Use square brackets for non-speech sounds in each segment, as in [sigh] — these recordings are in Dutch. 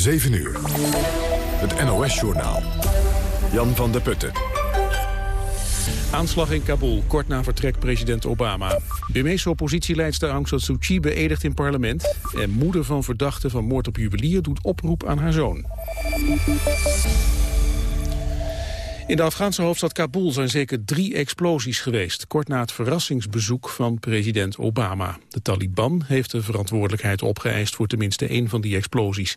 7 uur. Het NOS-journaal. Jan van der Putten. Aanslag in Kabul, kort na vertrek president Obama. Burmeese oppositieleidster Aung San Suu Kyi beëdigt in parlement... en moeder van verdachte van moord op juwelier doet oproep aan haar zoon. In de Afghaanse hoofdstad Kabul zijn zeker drie explosies geweest... kort na het verrassingsbezoek van president Obama. De Taliban heeft de verantwoordelijkheid opgeëist voor tenminste één van die explosies.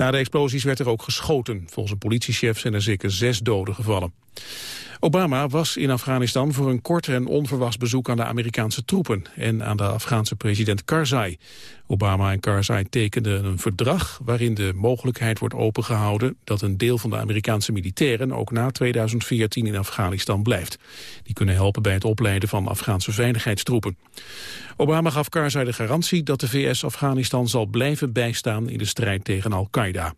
Na de explosies werd er ook geschoten. Volgens een politiechef zijn er zeker zes doden gevallen. Obama was in Afghanistan voor een kort en onverwachts bezoek aan de Amerikaanse troepen en aan de Afghaanse president Karzai. Obama en Karzai tekenden een verdrag waarin de mogelijkheid wordt opengehouden dat een deel van de Amerikaanse militairen ook na 2014 in Afghanistan blijft. Die kunnen helpen bij het opleiden van Afghaanse veiligheidstroepen. Obama gaf Karzai de garantie dat de VS Afghanistan zal blijven bijstaan in de strijd tegen Al-Qaeda.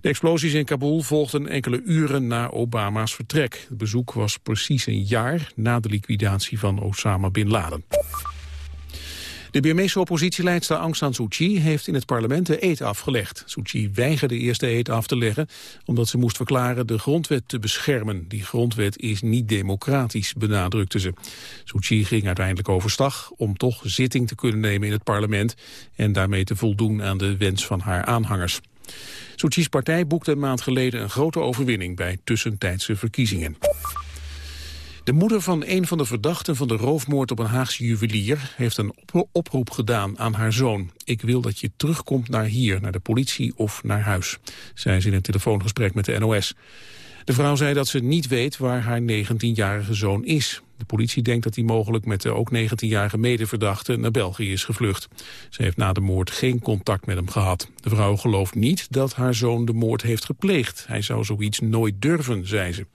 De explosies in Kabul volgden enkele uren na Obama's vertrek. Het bezoek was precies een jaar na de liquidatie van Osama Bin Laden. De Birmeese oppositieleidster Aung San Suu Kyi heeft in het parlement de eet afgelegd. Suu Kyi weigerde eerst de eet af te leggen omdat ze moest verklaren de grondwet te beschermen. Die grondwet is niet democratisch, benadrukte ze. Suu Kyi ging uiteindelijk overstag om toch zitting te kunnen nemen in het parlement en daarmee te voldoen aan de wens van haar aanhangers. Suu partij boekte een maand geleden een grote overwinning bij tussentijdse verkiezingen. De moeder van een van de verdachten van de roofmoord op een Haagse juwelier... heeft een oproep gedaan aan haar zoon. Ik wil dat je terugkomt naar hier, naar de politie of naar huis. zei ze in een telefoongesprek met de NOS. De vrouw zei dat ze niet weet waar haar 19-jarige zoon is. De politie denkt dat hij mogelijk met de ook 19-jarige medeverdachte naar België is gevlucht. Ze heeft na de moord geen contact met hem gehad. De vrouw gelooft niet dat haar zoon de moord heeft gepleegd. Hij zou zoiets nooit durven, zei ze.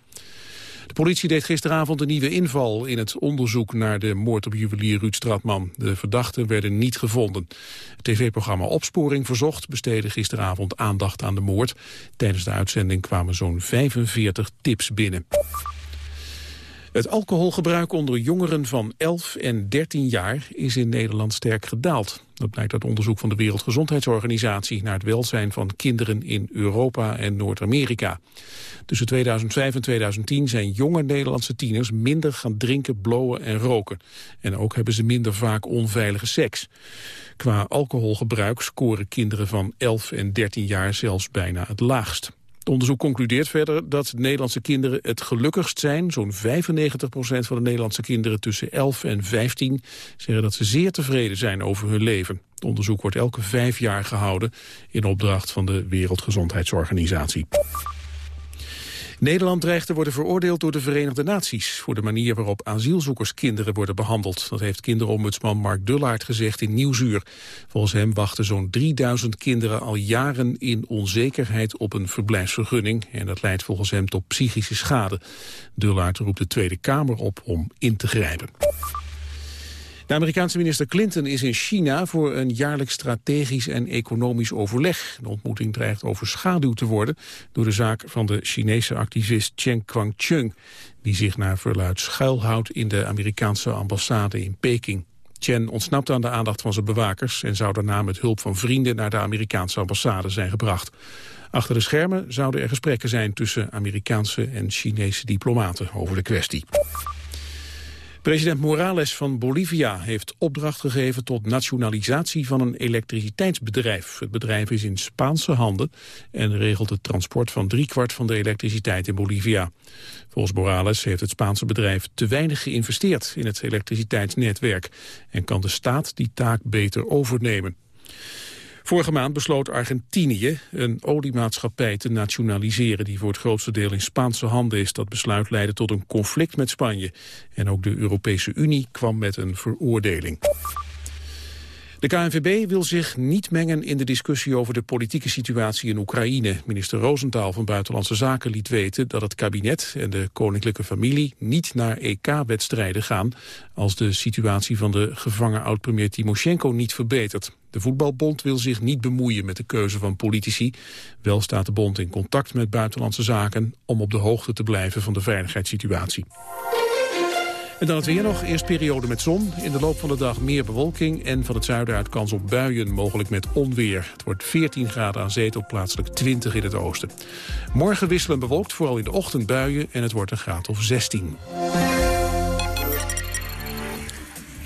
De politie deed gisteravond een nieuwe inval in het onderzoek naar de moord op juwelier Ruud Stratman. De verdachten werden niet gevonden. Het tv-programma Opsporing Verzocht besteedde gisteravond aandacht aan de moord. Tijdens de uitzending kwamen zo'n 45 tips binnen. Het alcoholgebruik onder jongeren van 11 en 13 jaar is in Nederland sterk gedaald. Dat blijkt uit onderzoek van de Wereldgezondheidsorganisatie naar het welzijn van kinderen in Europa en Noord-Amerika. Tussen 2005 en 2010 zijn jonge Nederlandse tieners minder gaan drinken, blowen en roken. En ook hebben ze minder vaak onveilige seks. Qua alcoholgebruik scoren kinderen van 11 en 13 jaar zelfs bijna het laagst. Het onderzoek concludeert verder dat Nederlandse kinderen het gelukkigst zijn. Zo'n 95% van de Nederlandse kinderen tussen 11 en 15 zeggen dat ze zeer tevreden zijn over hun leven. Het onderzoek wordt elke vijf jaar gehouden in opdracht van de Wereldgezondheidsorganisatie. Nederland dreigt te worden veroordeeld door de Verenigde Naties... voor de manier waarop asielzoekerskinderen worden behandeld. Dat heeft kinderombudsman Mark Dullaert gezegd in Nieuwsuur. Volgens hem wachten zo'n 3000 kinderen al jaren in onzekerheid op een verblijfsvergunning. En dat leidt volgens hem tot psychische schade. Dullaert roept de Tweede Kamer op om in te grijpen. De Amerikaanse minister Clinton is in China voor een jaarlijks strategisch en economisch overleg. De ontmoeting dreigt overschaduwd te worden door de zaak van de Chinese activist Chen Guangcheng, die zich naar verluid schuilhoudt in de Amerikaanse ambassade in Peking. Chen ontsnapte aan de aandacht van zijn bewakers en zou daarna met hulp van vrienden naar de Amerikaanse ambassade zijn gebracht. Achter de schermen zouden er gesprekken zijn tussen Amerikaanse en Chinese diplomaten over de kwestie. President Morales van Bolivia heeft opdracht gegeven tot nationalisatie van een elektriciteitsbedrijf. Het bedrijf is in Spaanse handen en regelt het transport van driekwart van de elektriciteit in Bolivia. Volgens Morales heeft het Spaanse bedrijf te weinig geïnvesteerd in het elektriciteitsnetwerk en kan de staat die taak beter overnemen. Vorige maand besloot Argentinië een oliemaatschappij te nationaliseren... die voor het grootste deel in Spaanse handen is. Dat besluit leidde tot een conflict met Spanje. En ook de Europese Unie kwam met een veroordeling. De KNVB wil zich niet mengen in de discussie over de politieke situatie in Oekraïne. Minister Roosentaal van Buitenlandse Zaken liet weten dat het kabinet en de koninklijke familie niet naar EK-wedstrijden gaan als de situatie van de gevangen oud-premier Timoshenko niet verbetert. De voetbalbond wil zich niet bemoeien met de keuze van politici. Wel staat de bond in contact met buitenlandse zaken om op de hoogte te blijven van de veiligheidssituatie. En dan het weer nog. Eerst periode met zon. In de loop van de dag meer bewolking. En van het zuiden uit kans op buien, mogelijk met onweer. Het wordt 14 graden aan zee tot plaatselijk 20 in het oosten. Morgen wisselen bewolkt, vooral in de ochtend buien. En het wordt een graad of 16.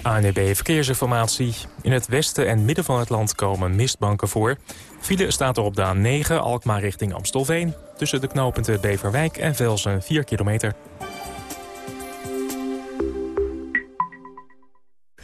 ANEB Verkeersinformatie. In het westen en midden van het land komen mistbanken voor. File staat er op de A9 Alkmaar richting Amstelveen. Tussen de knooppunten Beverwijk en Velsen 4 kilometer.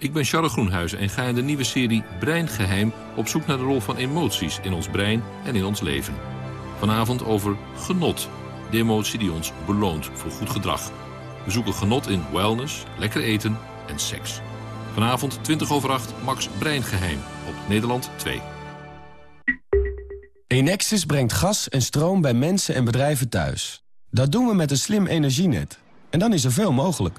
Ik ben Charles Groenhuizen en ga in de nieuwe serie Breingeheim... op zoek naar de rol van emoties in ons brein en in ons leven. Vanavond over genot. De emotie die ons beloont voor goed gedrag. We zoeken genot in wellness, lekker eten en seks. Vanavond 20 over 8, Max Breingeheim op Nederland 2. Enexis brengt gas en stroom bij mensen en bedrijven thuis. Dat doen we met een slim energienet. En dan is er veel mogelijk.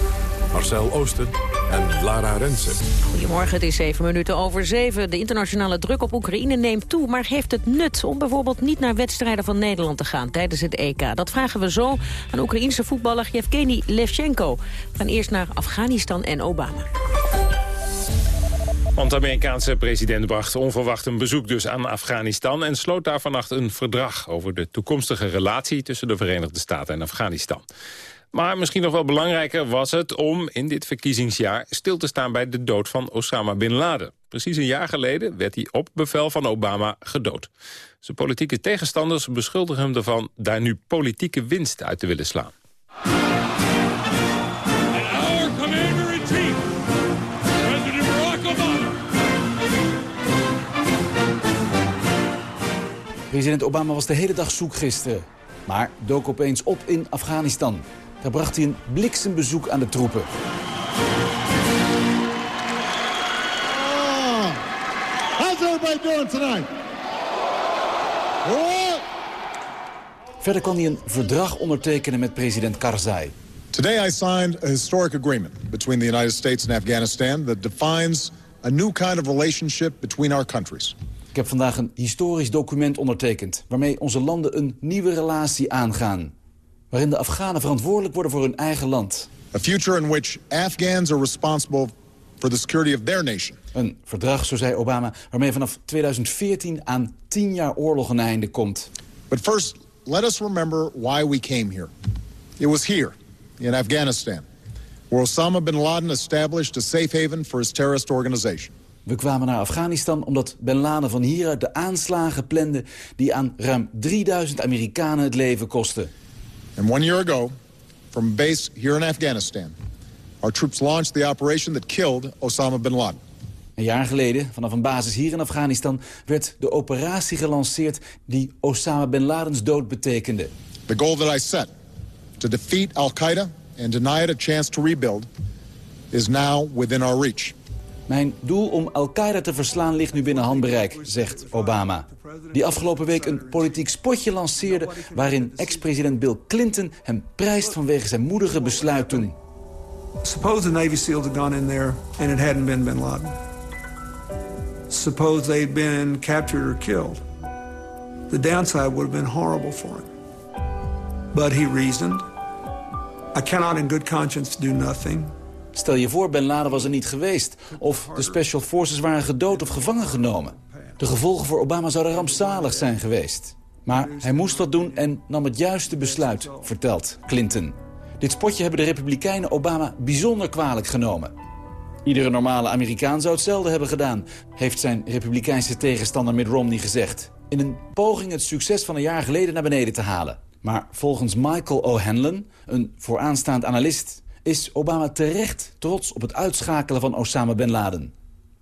Marcel Oosten en Lara Rensen. Goedemorgen, het is zeven minuten over zeven. De internationale druk op Oekraïne neemt toe, maar heeft het nut... om bijvoorbeeld niet naar wedstrijden van Nederland te gaan tijdens het EK? Dat vragen we zo aan Oekraïense voetballer Yevgeny Levchenko. We gaan eerst naar Afghanistan en Obama. Want de Amerikaanse president bracht onverwacht een bezoek dus aan Afghanistan... en sloot daar vannacht een verdrag over de toekomstige relatie... tussen de Verenigde Staten en Afghanistan. Maar misschien nog wel belangrijker was het om in dit verkiezingsjaar stil te staan bij de dood van Osama Bin Laden. Precies een jaar geleden werd hij op bevel van Obama gedood. Zijn politieke tegenstanders beschuldigen hem ervan daar nu politieke winst uit te willen slaan. President Obama was de hele dag zoek gisteren, maar dook opeens op in Afghanistan. Daar bracht hij een bliksembezoek aan de troepen. Oh, how's everybody doing tonight? Verder kon hij een verdrag ondertekenen met president Karzai. Today I signed a historic agreement between the United States and Afghanistan that defines a new kind of relationship between our countries. Ik heb vandaag een historisch document ondertekend... waarmee onze landen een nieuwe relatie aangaan waarin de Afghanen verantwoordelijk worden voor hun eigen land. A future in which Afghans are responsible for the security of their nation. Een verdrag, zo zei Obama, waarmee vanaf 2014 aan 10 jaar oorlog een einde komt. But first, let us remember why we came here. It was here, in Afghanistan, where Osama bin Laden established a safe haven for his terrorist organization. We kwamen naar Afghanistan omdat Bin Laden van hieruit de aanslagen plande... die aan ruim 3000 Amerikanen het leven kosten. And one year ago, from a base here in Afghanistan, our troops launched the operation that killed Osama bin Laden. Een jaar geleden, vanaf een basis hier in Afghanistan, werd de operatie gelanceerd die Osama bin Ladens dood betekende. The goal that I set, to defeat Al-Qaeda and deny it a chance to rebuild, is now within our reach. Mijn doel om Al-Qaeda te verslaan ligt nu binnen handbereik, zegt Obama. Die afgelopen week een politiek spotje lanceerde... waarin ex-president Bill Clinton hem prijst vanwege zijn moedige besluit toen. Suppose the Navy SEALs had gone in there and it hadn't been bin Laden. Suppose they'd been captured or killed. The downside would have been horrible for him. But he reasoned, I cannot in good conscience do nothing... Stel je voor, Bin Laden was er niet geweest. Of de Special Forces waren gedood of gevangen genomen. De gevolgen voor Obama zouden rampzalig zijn geweest. Maar hij moest wat doen en nam het juiste besluit, vertelt Clinton. Dit spotje hebben de Republikeinen Obama bijzonder kwalijk genomen. Iedere normale Amerikaan zou hetzelfde hebben gedaan, heeft zijn republikeinse tegenstander Mitt Romney gezegd. In een poging het succes van een jaar geleden naar beneden te halen. Maar volgens Michael O'Hanlon, een vooraanstaand analist... is Obama terecht trots op het uitschakelen van Osama Bin Laden.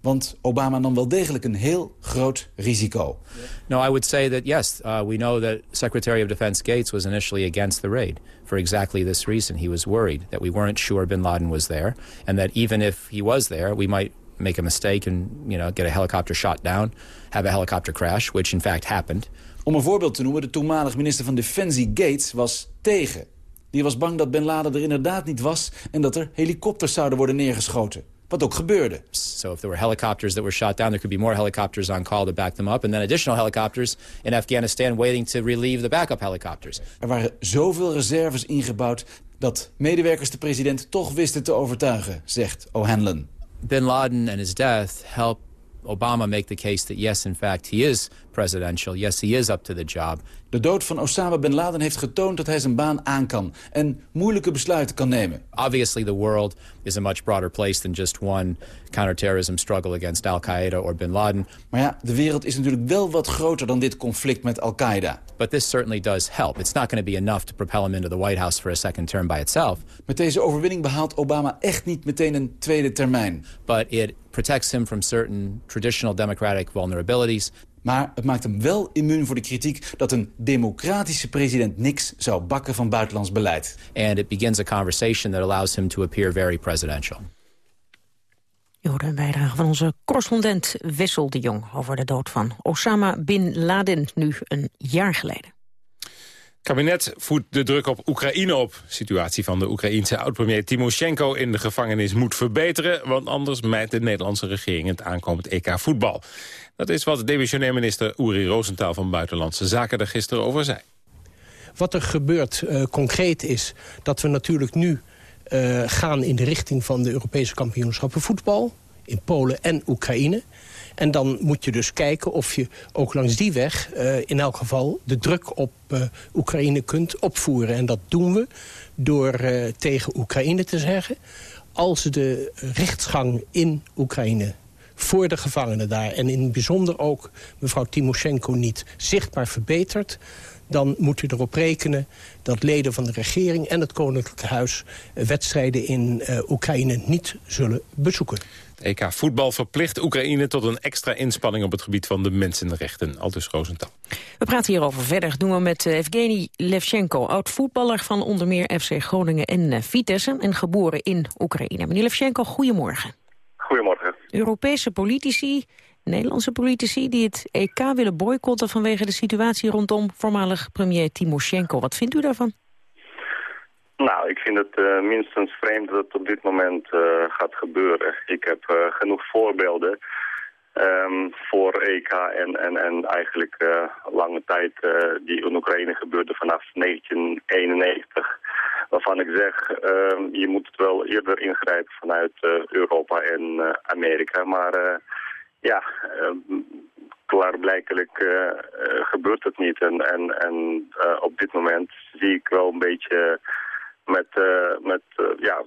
Want Obama nam wel degelijk een heel groot risico. No, I would say that yes, uh, we know that Secretary of Defense Gates was initially against the raid for exactly this reason. He was worried that we weren't sure bin Laden was there and that even if he was there, we might make a mistake and you know, get a helicopter shot down, have a helicopter crash, which in fact happened. Om een voorbeeld te noemen, de toenmalig minister van Defensie Gates was tegen. Die was bang dat Bin Laden er inderdaad niet was en dat er helikopters zouden worden neergeschoten. Wat ook gebeurde. So if there were helicopters that were shot down, there could be more helicopters on call to back them up. And then additional helicopters in Afghanistan waiting to relieve the backup helicopters. Er waren zoveel reserves ingebouwd dat medewerkers de president toch wisten te overtuigen, zegt O'Hanlon. Bin Laden and his death helped Obama make the case that yes, in fact, he is presidential. Yes, he is up to the job. De dood van Osama Bin Laden heeft getoond dat hij zijn baan aan kan en moeilijke besluiten kan nemen. Obviously, the world is a much broader place than just one counterterrorism struggle against Al-Qaeda or Bin Laden. Maar ja, de wereld is natuurlijk wel wat groter dan dit conflict met Al-Qaeda. But this certainly does help. It's not going to be enough to propel him into the White House for a second term by itself. Met deze overwinning behaalt Obama echt niet meteen een tweede termijn. But it protects him from certain traditional democratic vulnerabilities. Maar het maakt hem wel immuun voor de kritiek dat een democratische president niks zou bakken van buitenlands beleid. And it begins a conversation that allows him to appear very presidential. Je hoorde een bijdrage van onze correspondent Wessel de Jong... over de dood van Osama Bin Laden, nu een jaar geleden. Het kabinet voert de druk op Oekraïne op. De situatie van de Oekraïense oud-premier Timoshenko in de gevangenis moet verbeteren... want anders mijt de Nederlandse regering het aankomend EK voetbal. Dat is wat demissionair minister Uri Rosenthal van Buitenlandse Zaken er gisteren over zei. Wat er gebeurt uh, concreet is dat we natuurlijk nu uh, gaan in de richting van de Europese kampioenschappen voetbal. In Polen en Oekraïne. En dan moet je dus kijken of je ook langs die weg... Uh, in elk geval de druk op Oekraïne kunt opvoeren. En dat doen we door tegen Oekraïne te zeggen... als de rechtsgang in Oekraïne voor de gevangenen daar... en in het bijzonder ook mevrouw Timoshenko niet zichtbaar verbetert... dan moet u erop rekenen dat leden van de regering en het Koninklijke Huis... wedstrijden in uh, Oekraïne niet zullen bezoeken. Het EK voetbal verplicht Oekraïne tot een extra inspanning op het gebied van de mensenrechten. Aldus Rosenthal. We praten hierover verder. Doen we met Evgeny Levchenko, oud-voetballer van onder meer FC Groningen en Vitesse... en geboren in Oekraïne. Meneer Levchenko, goedemorgen. Goedemorgen. Europese politici, Nederlandse politici... die het EK willen boycotten vanwege de situatie rondom voormalig premier Timoshenko. Wat vindt u daarvan? Nou, ik vind het uh, minstens vreemd dat het op dit moment uh, gaat gebeuren. Ik heb uh, genoeg voorbeelden um, voor EK en, en, en eigenlijk lange tijd die in Oekraïne gebeurde vanaf 1991. Waarvan ik zeg, ehm, je moet het wel eerder ingrijpen vanuit Europa en Amerika. Maar ja, ehm, klaarblijkelijk gebeurt het niet. En, en, en op dit moment zie ik wel een beetje met, uh, met uh, ja,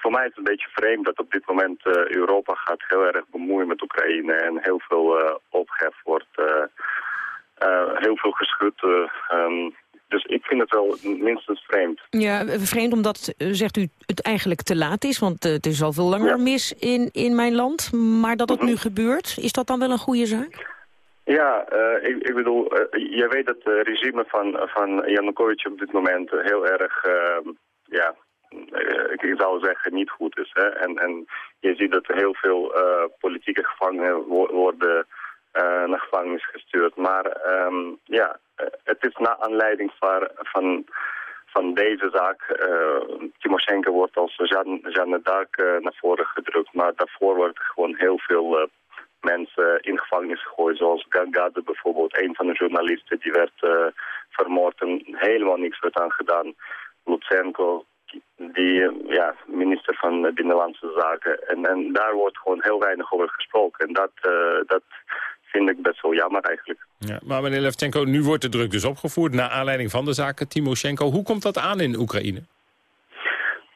voor mij is het een beetje vreemd dat op dit moment uh, Europa gaat heel erg bemoeien met Oekraïne en heel veel ophef wordt, heel veel geschud. Um, dus ik vind het wel minstens vreemd. Ja, vreemd omdat, zegt u, het eigenlijk te laat is. Want het is al veel langer ja. mis in, in mijn land. Maar dat het mm -hmm. nu gebeurt, is dat dan wel een goede zaak? Ja, uh, ik, ik bedoel, uh, je weet dat het regime van, van Janukovic op dit moment heel erg, uh, ja, ik zou zeggen niet goed is. Hè? En, en je ziet dat er heel veel politieke gevangenen wo worden naar gevangenis gestuurd. Maar um, ja, het is na aanleiding van, van, van deze zaak, Timoshenko wordt als Jeanne d'Arc naar voren gedrukt. Maar daarvoor wordt gewoon heel veel mensen in gevangenis gegooid. Zoals Gangade bijvoorbeeld, een van de journalisten die werd uh, vermoord en helemaal niks werd aan gedaan. Lutsenko, die ja, minister van Binnenlandse Zaken. En, en daar wordt gewoon heel weinig over gesproken. En dat, uh, dat vind ik best wel jammer eigenlijk. Ja, maar meneer Levchenko, nu wordt de druk dus opgevoerd... naar aanleiding van de zaken Timoshenko. Hoe komt dat aan in Oekraïne?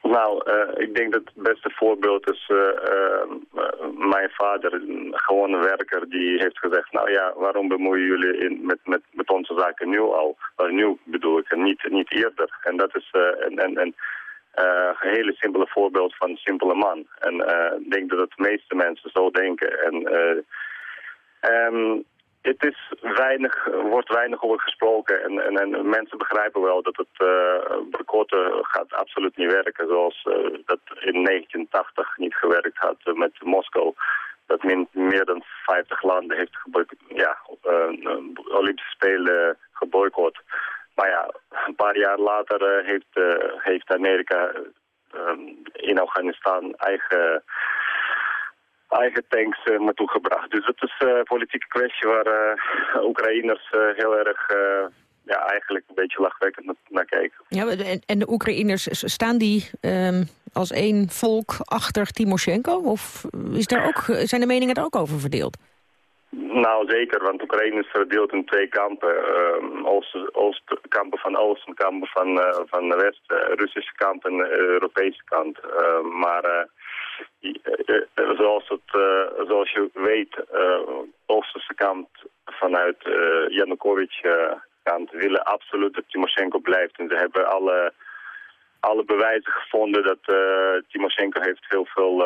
Nou, uh, ik denk dat het beste voorbeeld is uh, uh, mijn vader, een gewone werker, die heeft gezegd, nou ja, waarom bemoeien jullie in, met, met, met onze zaken nu al? nu bedoel ik, en niet, niet eerder. En dat is een, een, hele simpele voorbeeld van een simpele man. En ik denk dat de meeste mensen zo denken. En um, het is weinig, wordt weinig over gesproken en, en, en mensen begrijpen wel dat het uh, gaat absoluut niet werken zoals uh, dat in 1980 niet gewerkt had uh, met Moskou. Dat min, meer dan 50 landen heeft ja, Olympische Spelen geboycott. Maar ja, een paar jaar later heeft, heeft Amerika in Afghanistan eigen eigen tanks uh, naartoe gebracht. Dus het is een uh, politieke kwestie waar uh, Oekraïners heel erg ja, eigenlijk een beetje lachwekkend naar kijken. Ja, en, en de Oekraïners, staan die um, als één volk achter Timoshenko? Of is daar ook, zijn de meningen daar ook over verdeeld? Nou, zeker, want Oekraïne is verdeeld in twee kampen. Uh, Oost, Oost, kampen van Oost en kampen van, uh, van West. Uh, Russische kant en Europese kant. maar uh, zoals, het, uh, zoals je weet, uh, Oosterse kant vanuit Janukovic kant willen absoluut dat Timoshenko blijft. En ze hebben alle, alle bewijzen gevonden dat Timoshenko heeft heel veel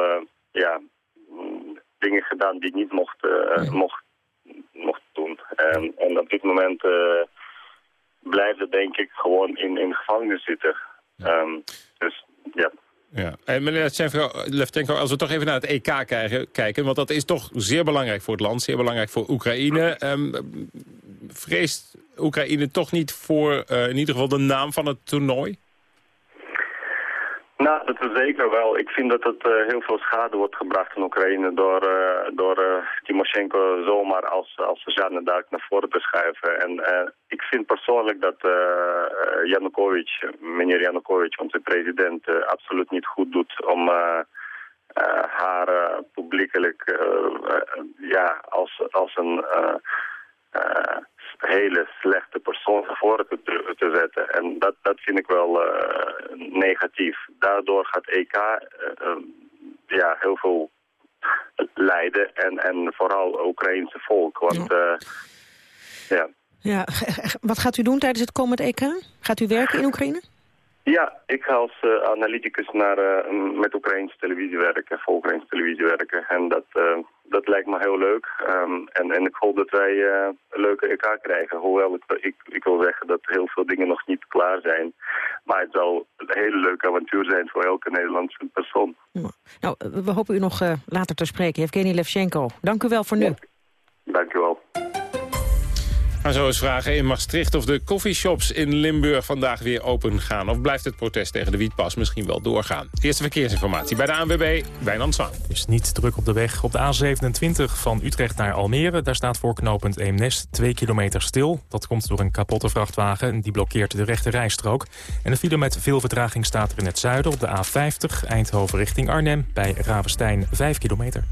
ja, mm, dingen gedaan die niet mocht, mocht, mocht doen. En, en op dit moment blijft het denk ik gewoon in, in gevangenis zitten. Um, dus ja. Ja. En meneer Levchenko, als we toch even naar het EK kijken... want dat is toch zeer belangrijk voor het land, zeer belangrijk voor Oekraïne. Um, vreest Oekraïne toch niet voor uh, in ieder geval de naam van het toernooi? Nou, dat is zeker wel. Ik vind dat het uh, heel veel schade wordt gebracht in Oekraïne door, uh, door uh, Timoshenko zomaar als, als d'Arc naar voren te schuiven. En ik vind persoonlijk dat Janukovic, meneer Janukovic, onze president, absoluut niet goed doet om haar publiekelijk ja, als, als een hele slechte persoon naar voren te, te zetten. En dat, dat vind ik wel uh, negatief. Daardoor gaat EK uh, uh, ja, heel veel lijden en, en vooral Oekraïnse volk. Want ja. ja. Ja, [laughs] wat gaat u doen tijdens het komend EK? Gaat u werken in Oekraïne? Ja, ik ga als uh, analyticus naar, uh, met Oekraïnse televisie werken, voor Oekraïnse televisie werken. En dat, uh, dat lijkt me heel leuk. Um, en, en ik hoop dat wij een leuke EK krijgen. Hoewel ik, ik, ik, wil zeggen dat heel veel dingen nog niet klaar zijn. Maar het zal een hele leuke avontuur zijn voor elke Nederlandse persoon. Nou, we hopen u nog later te spreken. Evgeny Levchenko, dank u wel voor nu. Ja. Gaan zo eens vragen in Maastricht of de coffeeshops in Limburg vandaag weer open gaan. Of blijft het protest tegen de wietpas misschien wel doorgaan? Eerste verkeersinformatie bij de ANWB, Wijnand Zwaan. is niet druk op de weg. Op de A27 van Utrecht naar Almere, daar staat voor knooppunt Eemnes 2 kilometer stil. Dat komt door een kapotte vrachtwagen, die blokkeert de rechte rijstrook. En de file met veel vertraging staat er in het zuiden op de A50, Eindhoven richting Arnhem, bij Ravenstein 5 kilometer.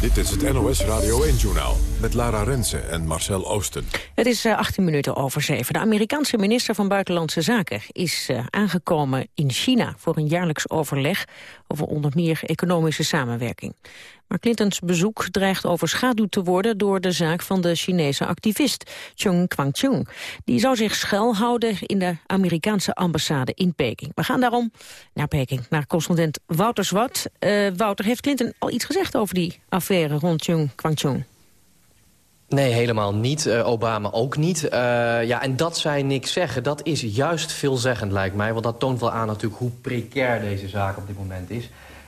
Dit is het NOS Radio 1-journaal met Lara Rensen en Marcel Oosten. Het is 18 eh, minuten over 7. De Amerikaanse minister van Buitenlandse Zaken is uh, aangekomen in China... voor een jaarlijks overleg over onder meer economische samenwerking. Maar Clintons bezoek dreigt overschaduwd te worden... door de zaak van de Chinese activist Chung Kwangchung. Die zou zich schuilhouden in de Amerikaanse ambassade in Peking. We gaan daarom naar Peking, naar correspondent Wouter Zwart. Uh, Wouter, heeft Clinton al iets gezegd over die affaire rond Chung Kwangchung? Nee, helemaal niet. Uh, Obama ook niet. Uh, ja, en dat zij niks zeggen, dat is juist veelzeggend lijkt mij. Want dat toont wel aan natuurlijk hoe precair deze zaak op dit moment is.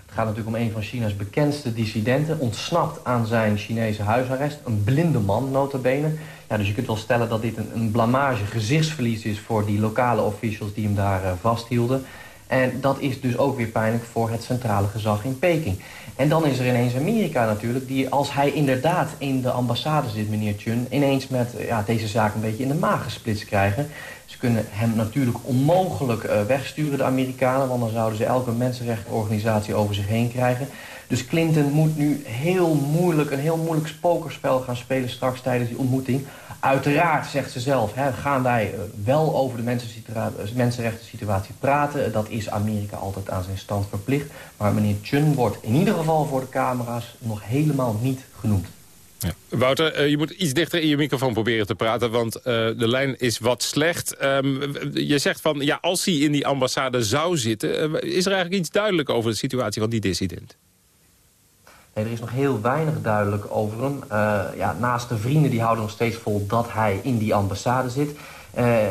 Het gaat natuurlijk om een van China's bekendste dissidenten. Ontsnapt aan zijn Chinese huisarrest. Een blinde man, nota bene. Ja, dus je kunt wel stellen dat dit een, een blamage, gezichtsverlies is... voor die lokale officials die hem daar uh, vasthielden. En dat is dus ook weer pijnlijk voor het centrale gezag in Peking. En dan is er ineens Amerika natuurlijk, die als hij inderdaad in de ambassade zit, meneer Chun... ineens met ja, deze zaak een beetje in de maag gesplitst krijgen. Ze kunnen hem natuurlijk onmogelijk uh, wegsturen, de Amerikanen... want dan zouden ze elke mensenrechtenorganisatie over zich heen krijgen. Dus Clinton moet nu heel moeilijk, een heel moeilijk spokerspel gaan spelen... straks tijdens die ontmoeting. Uiteraard, zegt ze zelf, hè, gaan wij wel over de mensenrechten situatie praten. Dat is Amerika altijd aan zijn stand verplicht. Maar meneer Chun wordt in ieder geval voor de camera's nog helemaal niet genoemd. Ja. Wouter, uh, je moet iets dichter in je microfoon proberen te praten... want de lijn is wat slecht. Um, je zegt van, ja, als hij in die ambassade zou zitten... Is er eigenlijk iets duidelijk over de situatie van die dissident? Er is nog heel weinig duidelijk over hem. ja, naast de vrienden die houden nog steeds vol dat hij in die ambassade zit.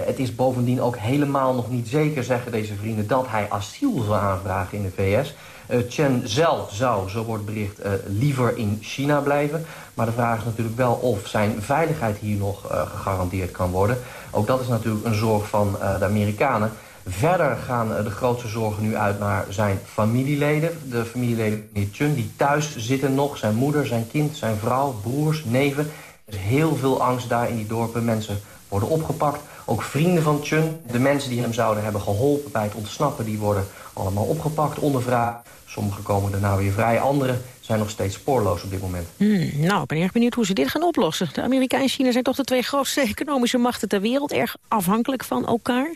het is bovendien ook helemaal nog niet zeker, zeggen deze vrienden... dat hij asiel zal aanvragen in de VS... Uh, Chen zelf zou, zo wordt bericht, liever in China blijven. Maar de vraag is natuurlijk wel of zijn veiligheid hier nog gegarandeerd kan worden. Ook dat is natuurlijk een zorg van de Amerikanen. Verder gaan de grootste zorgen nu uit naar zijn familieleden. De familieleden van Chun die thuis zitten nog. Zijn moeder, zijn kind, zijn vrouw, broers, neven. Er is heel veel angst daar in die dorpen. Mensen worden opgepakt. Ook vrienden van Chun, de mensen die hem zouden hebben geholpen bij het ontsnappen... die worden allemaal opgepakt, ondervraagd. Sommigen komen daarna weer vrij, anderen zijn nog steeds spoorloos op dit moment. Hmm, nou, ik ben erg benieuwd hoe ze dit gaan oplossen. De Amerika en China zijn toch de twee grootste [laughs] economische machten ter wereld... erg afhankelijk van elkaar.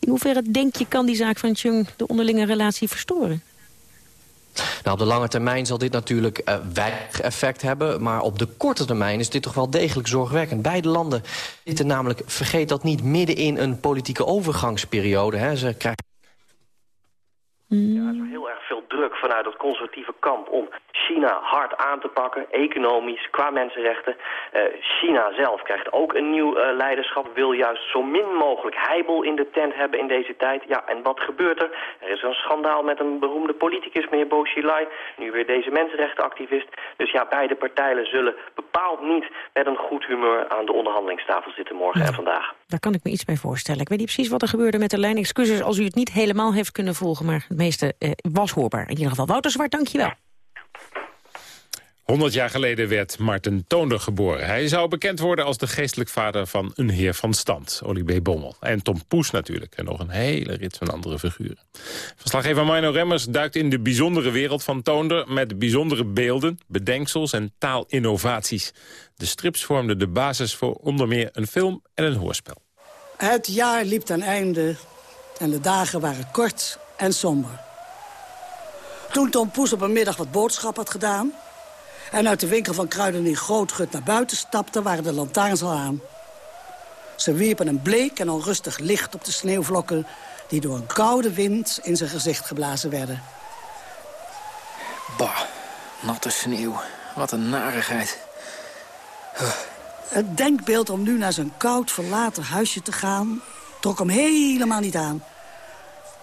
In hoeverre denk je kan die zaak van Chung de onderlinge relatie verstoren? Nou, op de lange termijn zal dit natuurlijk uh, weinig effect hebben... maar op de korte termijn is dit toch wel degelijk zorgwekkend. Beide landen zitten namelijk, vergeet dat niet, midden in een politieke overgangsperiode. Hè. Ze krijgen ja, er is heel erg veel druk vanuit het conservatieve kamp om China hard aan te pakken, economisch, qua mensenrechten. Uh, China zelf krijgt ook een nieuw uh, leiderschap, wil juist zo min mogelijk heibel in de tent hebben in deze tijd. Ja, en wat gebeurt er? Er is een schandaal met een beroemde politicus, meneer Bo Xilai, nu weer deze mensenrechtenactivist. Dus ja, beide partijen zullen bepaald niet met een goed humeur aan de onderhandelingstafel zitten morgen en vandaag. Daar kan ik me iets bij voorstellen. Ik weet niet precies wat er gebeurde met de lijn. Excuses als u het niet helemaal heeft kunnen volgen, maar het meeste eh, was hoorbaar. In ieder geval, Wouter Zwart, dankjewel. 100 jaar geleden werd Martin Toonder geboren. Hij zou bekend worden als de geestelijk vader van een heer van stand, Olie B. Bommel. En Tom Poes natuurlijk, en nog een hele rit van andere figuren. Verslaggever Mino Remmers duikt in de bijzondere wereld van Toonder... met bijzondere beelden, bedenksels en taalinnovaties. De strips vormden de basis voor onder meer een film en een hoorspel. Het jaar liep ten einde en de dagen waren kort en somber. Toen Tom Poes op een middag wat boodschap had gedaan en uit de winkel van Kruiden in Grootgut naar buiten stapte... waren de lantaarns al aan. Ze wierpen een bleek en onrustig licht op de sneeuwvlokken... die door een koude wind in zijn gezicht geblazen werden. Bah, natte sneeuw. Wat een narigheid. Het denkbeeld om nu naar zijn koud verlaten huisje te gaan... trok hem helemaal niet aan.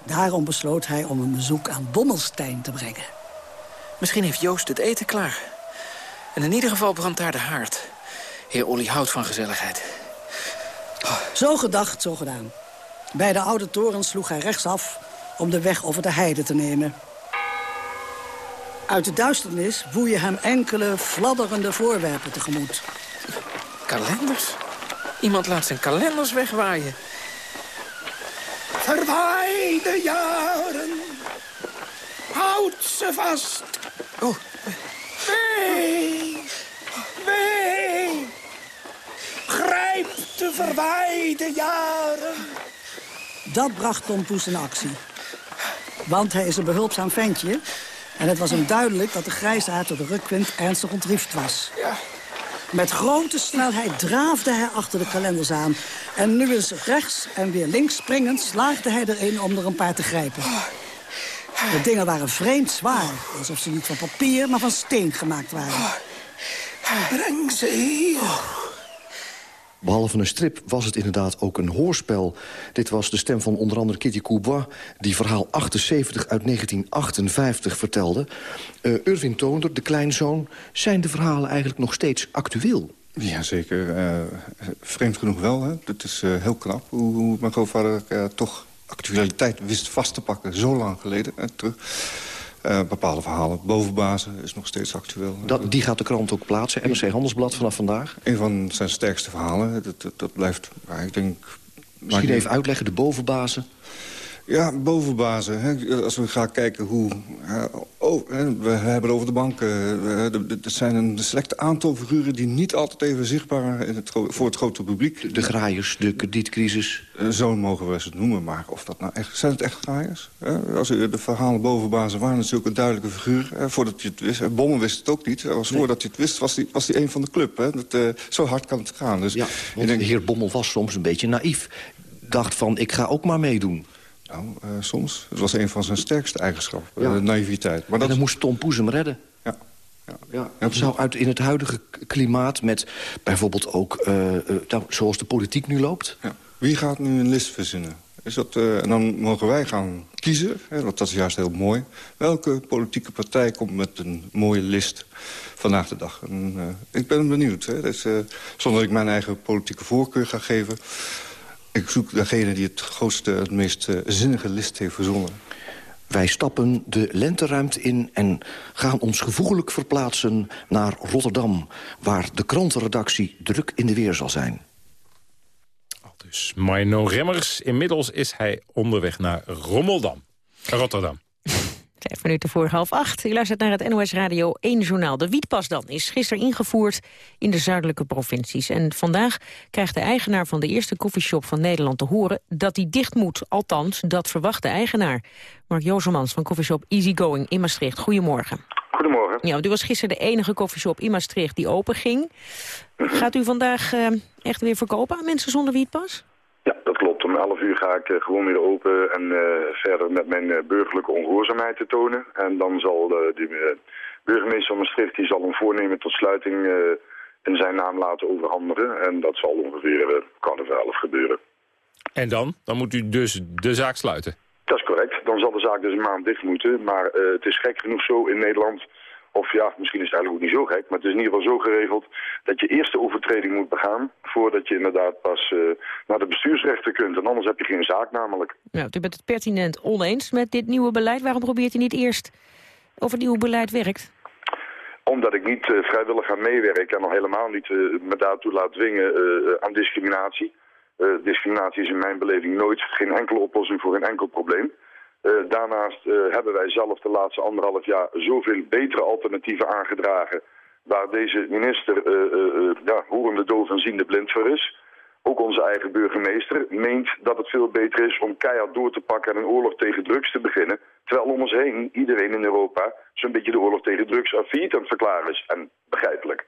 Daarom besloot hij om een bezoek aan Bommelstein te brengen. Misschien heeft Joost het eten klaar. En in ieder geval brandt daar de haard. Heer Olly houdt van gezelligheid. Zo gedacht, zo gedaan. Bij de oude toren sloeg hij rechtsaf om de weg over de heide te nemen. Uit de duisternis woeien hem enkele fladderende voorwerpen tegemoet. Kalenders? Iemand laat zijn kalenders wegwaaien. Verwaaide jaren, houd ze vast. Oh, Wee! Wee! Grijp de verwijde jaren. Dat bracht Tom Poes in actie. Want hij is een behulpzaam ventje. En het was hem duidelijk dat de grijsaard door de rukwind ernstig ontriefd was. Ja. Met grote snelheid draafde hij achter de kalenders aan. En nu eens rechts en weer links springend slaagde hij erin om er een paar te grijpen. De dingen waren vreemd zwaar. Alsof ze niet van papier, maar van steen gemaakt waren. Breng ze hier. Behalve een strip was het inderdaad ook een hoorspel. Dit was de stem van onder andere Kitty Coubois... die verhaal 78 uit 1958 vertelde. Uh, Irvin Toonder, de kleinzoon, zijn de verhalen eigenlijk nog steeds actueel? Jazeker. Uh, vreemd genoeg wel. Hè? Het is uh, heel knap hoe, hoe mijn grootvader toch actualiteit wist vast te pakken. Zo lang geleden terug. Uh, bepaalde verhalen. Bovenbazen is nog steeds actueel. Dat, die gaat de krant ook plaatsen. NRC Handelsblad vanaf vandaag. Een van zijn sterkste verhalen. Dat, dat, dat blijft, ik denk, Misschien even uitleggen, de bovenbazen. Ja, bovenbazen. Hè. Als we gaan kijken hoe... oh, we hebben het over de banken. Er zijn een select aantal figuren die niet altijd even zichtbaar... In het, voor het grote publiek. De graaiers, de kredietcrisis. Uh, zo mogen we ze het noemen. Maar of dat nou echt... Zijn het echt graaiers? Als u de verhalen bovenbazen waren natuurlijk een duidelijke figuur. Voordat je het wist. Bommel wist het ook niet. Was, nee. Voordat je het wist was hij was die een van de club. Hè. Dat, uh, zo hard kan het gaan. Dus ja, want denk... de heer Bommel was soms een beetje naïef. Dacht van, ik ga ook maar meedoen. Nou, uh, soms. Het was een van zijn sterkste eigenschappen, ja. de naïviteit. Maar dat... En dan moest Tom Poes hem redden. Ja. Ja. Ja. Zou uit in het huidige klimaat met bijvoorbeeld ook, uh, uh, nou, zoals de politiek nu loopt... Ja. Wie gaat nu een list verzinnen? Is dat, uh, en dan mogen wij gaan kiezen, hè, want dat is juist heel mooi. Welke politieke partij komt met een mooie list vandaag de dag? En, ik ben benieuwd. Hè. Dus, zonder dat ik mijn eigen politieke voorkeur ga geven... Ik zoek degene die het grootste, het meest uh, zinnige list heeft verzonnen. Wij stappen de lenteruimte in en gaan ons gevoeglijk verplaatsen naar Rotterdam... waar de krantenredactie druk in de weer zal zijn. Dus Mino Remmers, inmiddels is hij onderweg naar Rommeldam. Rotterdam. Vijf minuten voor half acht. U luistert naar het NOS Radio 1 journaal. De wietpas dan is gisteren ingevoerd in de zuidelijke provincies. En vandaag krijgt de eigenaar van de eerste koffieshop van Nederland te horen dat hij dicht moet. Althans, dat verwacht de eigenaar. Mark Jozemans van koffieshop Easygoing in Maastricht. Goedemorgen. Goedemorgen. Ja, u was gisteren de enige koffieshop in Maastricht die open ging. Gaat u vandaag uh, echt weer verkopen aan mensen zonder wietpas? Ja, dat klopt. Om 11 uur ga ik uh, gewoon weer open en uh, verder met mijn uh, burgerlijke ongehoorzaamheid te tonen. En dan zal de burgemeester van Maastricht die zal een voornemen tot sluiting in zijn naam laten overhandigen. En dat zal ongeveer kwart over elf gebeuren. En dan? Dan moet u dus de zaak sluiten? Dat is correct. Dan zal de zaak dus een maand dicht moeten. Maar het is gek genoeg zo in Nederland of ja, misschien is het eigenlijk ook niet zo gek, maar het is in ieder geval zo geregeld dat je eerst de overtreding moet begaan voordat je inderdaad pas uh, naar de bestuursrechter kunt. En anders heb je geen zaak namelijk. Nou, u bent het pertinent oneens met dit nieuwe beleid. Waarom probeert u niet eerst of het nieuwe beleid werkt? Omdat ik niet uh, vrijwillig ga meewerken en al helemaal niet uh, me daartoe laat dwingen aan discriminatie. discriminatie is in mijn beleving nooit geen enkele oplossing voor een enkel probleem. Uh, daarnaast uh, hebben wij zelf de laatste anderhalf jaar zoveel betere alternatieven aangedragen... waar deze minister uh, ja, horende doof en ziende blind voor is. Ook onze eigen burgemeester meent dat het veel beter is om keihard door te pakken... en een oorlog tegen drugs te beginnen. Terwijl om ons heen iedereen in Europa zo'n beetje de oorlog tegen drugs failliet aan verklaren is. En begrijpelijk.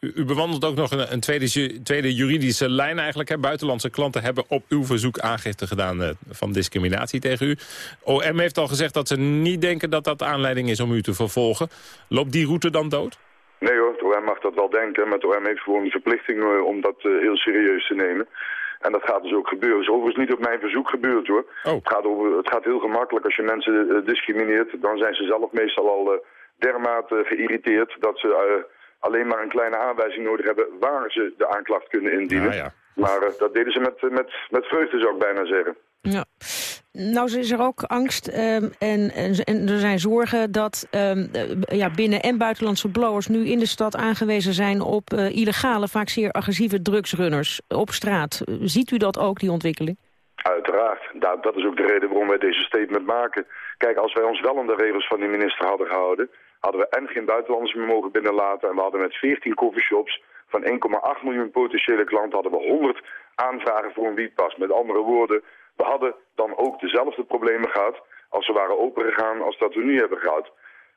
U, u, bewandelt ook nog een, een tweede, tweede, juridische lijn eigenlijk. Hè? Buitenlandse klanten hebben op uw verzoek aangifte gedaan uh, van discriminatie tegen u. OM heeft al gezegd dat ze niet denken dat dat aanleiding is om u te vervolgen. Loopt die route dan dood? Nee hoor, het OM mag dat wel denken. Maar het OM heeft gewoon de verplichting uh, om dat uh, heel serieus te nemen. En dat gaat dus ook gebeuren. Het is overigens niet op mijn verzoek gebeurd hoor. Oh. Het, gaat over, het gaat heel gemakkelijk. Als je mensen discrimineert, dan zijn ze zelf meestal al dermate geïrriteerd dat ze alleen maar een kleine aanwijzing nodig hebben waar ze de aanklacht kunnen indienen. Ja, ja. Maar uh, dat deden ze met, met, met vreugde, zou ik bijna zeggen. Ja. Nou is er ook angst um, en, en, en, er zijn zorgen dat um, ja, binnen- en buitenlandse blowers nu in de stad aangewezen zijn op uh, illegale, vaak zeer agressieve drugsrunners op straat. Ziet u dat ook, die ontwikkeling? Uiteraard. Dat, dat is ook de reden waarom wij deze statement maken. Kijk, als wij ons wel aan de regels van de minister hadden gehouden hadden we en geen buitenlanders meer mogen binnenlaten. En we hadden met 14 coffeeshops van 1,8 miljoen potentiële klanten hadden we 100 aanvragen voor een wietpas. Met andere woorden, we hadden dan ook dezelfde problemen gehad als we waren opengegaan als dat we nu hebben gehad.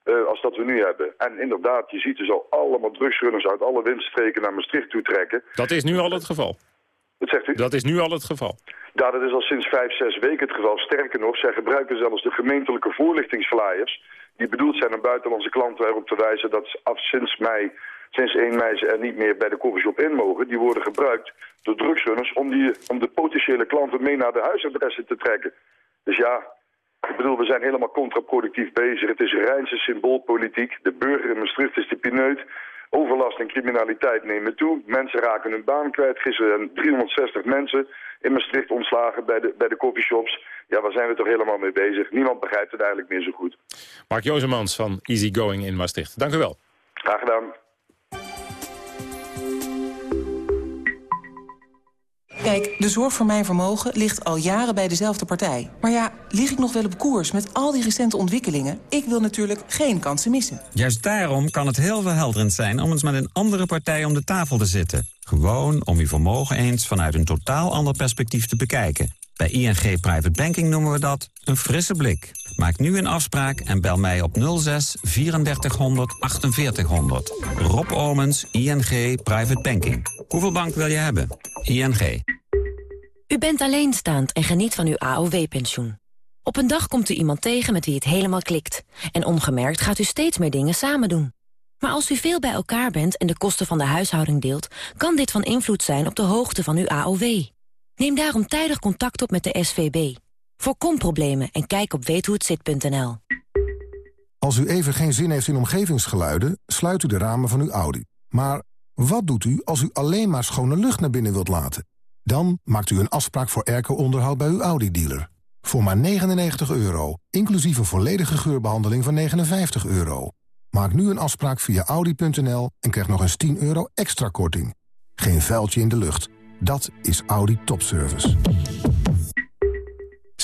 Uh, als dat we nu hebben. En inderdaad, je ziet dus al allemaal drugsrunners uit alle windstreken naar Maastricht toe trekken. Dat is nu al het geval? Wat zegt u? Dat is nu al het geval? Ja, dat is al sinds vijf, zes weken het geval. Sterker nog, zij gebruiken zelfs de gemeentelijke voorlichtingsflyers die bedoeld zijn om buitenlandse klanten erop te wijzen dat ze af sinds mei, sinds 1 mei ze er niet meer bij de coffeeshop in mogen. Die worden gebruikt door drugsrunners om, die, om de potentiële klanten mee naar de huisadressen te trekken. Dus ja, ik bedoel, we zijn helemaal contraproductief bezig. Het is Rijnse symboolpolitiek. De burger in Maastricht is de pineut. Overlast en criminaliteit nemen toe. Mensen raken hun baan kwijt. Gisteren zijn 360 mensen in Maastricht ontslagen bij de, bij de coffeeshops. Ja, waar zijn we toch helemaal mee bezig? Niemand begrijpt het eigenlijk meer zo goed. Mark Jozemans van Easygoing in Maastricht. Dank u wel. Graag gedaan. Kijk, de zorg voor mijn vermogen ligt al jaren bij dezelfde partij. Maar ja, lig ik nog wel op koers met al die recente ontwikkelingen? Ik wil natuurlijk geen kansen missen. Juist daarom kan het heel verhelderend zijn om eens met een andere partij om de tafel te zitten. Gewoon om uw vermogen eens vanuit een totaal ander perspectief te bekijken. Bij ING Private Banking noemen we dat een frisse blik. Maak nu een afspraak en bel mij op 06 3400 4800. Rob Omens, ING Private Banking. Hoeveel bank wil je hebben? ING. U bent alleenstaand en geniet van uw AOW-pensioen. Op een dag komt u iemand tegen met wie het helemaal klikt. En ongemerkt gaat u steeds meer dingen samen doen. Maar als u veel bij elkaar bent en de kosten van de huishouding deelt... kan dit van invloed zijn op de hoogte van uw AOW. Neem daarom tijdig contact op met de SVB. Voorkom problemen en kijk op weethohetzit.nl. Als u even geen zin heeft in omgevingsgeluiden, sluit u de ramen van uw Audi. Maar wat doet u als u alleen maar schone lucht naar binnen wilt laten? Dan maakt u een afspraak voor airco-onderhoud bij uw Audi-dealer. Voor maar 99 euro, inclusief een volledige geurbehandeling van 59 euro. Maak nu een afspraak via audi.nl en krijg nog eens 10 euro extra korting. Geen vuiltje in de lucht. Dat is Audi Topservice.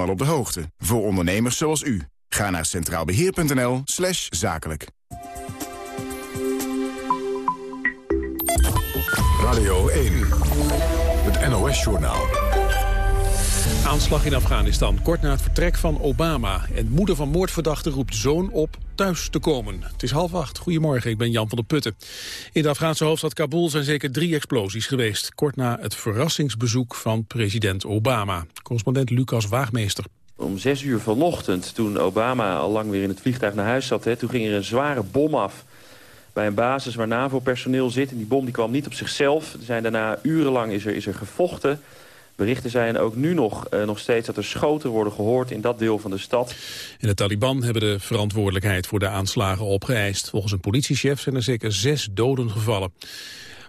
op de hoogte. Voor ondernemers zoals u. Ga naar centraalbeheer.nl slash zakelijk. Radio 1, het NOS-journaal. Aanslag in Afghanistan, kort na het vertrek van Obama. En moeder van moordverdachte roept zoon op thuis te komen. Het is half acht. Goedemorgen, ik ben Jan van der Putten. In de Afghaanse hoofdstad Kabul zijn zeker drie explosies geweest... kort na het verrassingsbezoek van president Obama. Correspondent Lucas Waagmeester. Om zes uur vanochtend, toen Obama al lang weer in het vliegtuig naar huis zat... Hè, toen ging er een zware bom af bij een basis waar NAVO-personeel zit. En die bom die kwam niet op zichzelf. Er zijn daarna urenlang is er, is er gevochten. Berichten zijn ook nu nog, uh, nog steeds dat er schoten worden gehoord in dat deel van de stad. En de Taliban hebben de verantwoordelijkheid voor de aanslagen opgeëist. Volgens een politiechef zijn er zeker zes doden gevallen.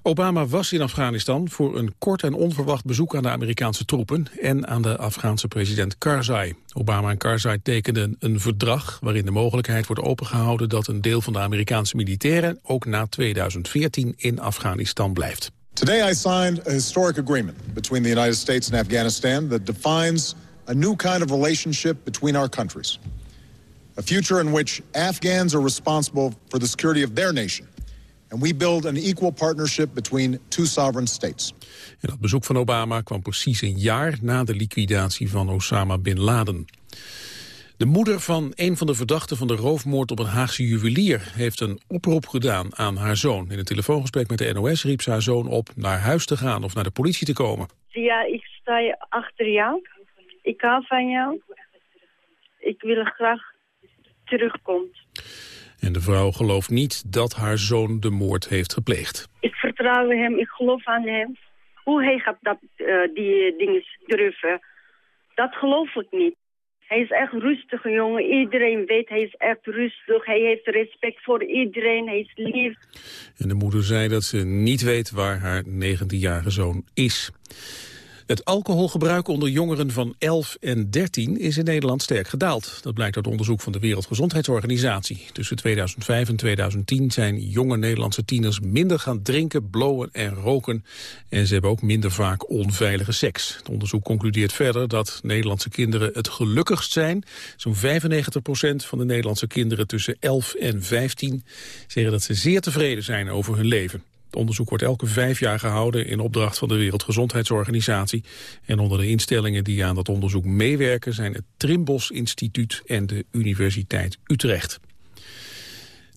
Obama was in Afghanistan voor een kort en onverwacht bezoek aan de Amerikaanse troepen en aan de Afghaanse president Karzai. Obama en Karzai tekenden een verdrag waarin de mogelijkheid wordt opengehouden dat een deel van de Amerikaanse militairen ook na 2014 in Afghanistan blijft. Today I signed a historic agreement between the United States and Afghanistan that defines a new kind of relationship between our countries. A future in which Afghans are responsible for the security of their nation and we build an equal partnership between two sovereign states. En dat bezoek van Obama kwam precies een jaar na de liquidatie van Osama Bin Laden. De moeder van een van de verdachten van de roofmoord op een Haagse juwelier... heeft een oproep gedaan aan haar zoon. In een telefoongesprek met de NOS riep ze haar zoon op naar huis te gaan of naar de politie te komen. Ja, ik sta achter jou. Ik hou van jou. Ik wil graag terugkomt. En de vrouw gelooft niet dat haar zoon de moord heeft gepleegd. Ik vertrouw hem, ik geloof aan hem. Hoe hij gaat dat, uh, die dingen durven, dat geloof ik niet. Hij is echt rustig, jongen. Iedereen weet, hij is echt rustig. Hij heeft respect voor iedereen, hij is lief. En de moeder zei dat ze niet weet waar haar 19-jarige zoon is. Het alcoholgebruik onder jongeren van 11 en 13 is in Nederland sterk gedaald. Dat blijkt uit onderzoek van de Wereldgezondheidsorganisatie. Tussen 2005 en 2010 zijn jonge Nederlandse tieners minder gaan drinken, blowen en roken. En ze hebben ook minder vaak onveilige seks. Het onderzoek concludeert verder dat Nederlandse kinderen het gelukkigst zijn. Zo'n 95% van de Nederlandse kinderen tussen 11 en 15 zeggen dat ze zeer tevreden zijn over hun leven. Onderzoek wordt elke vijf jaar gehouden in opdracht van de Wereldgezondheidsorganisatie. En onder de instellingen die aan dat onderzoek meewerken zijn het Trimbos Instituut en de Universiteit Utrecht.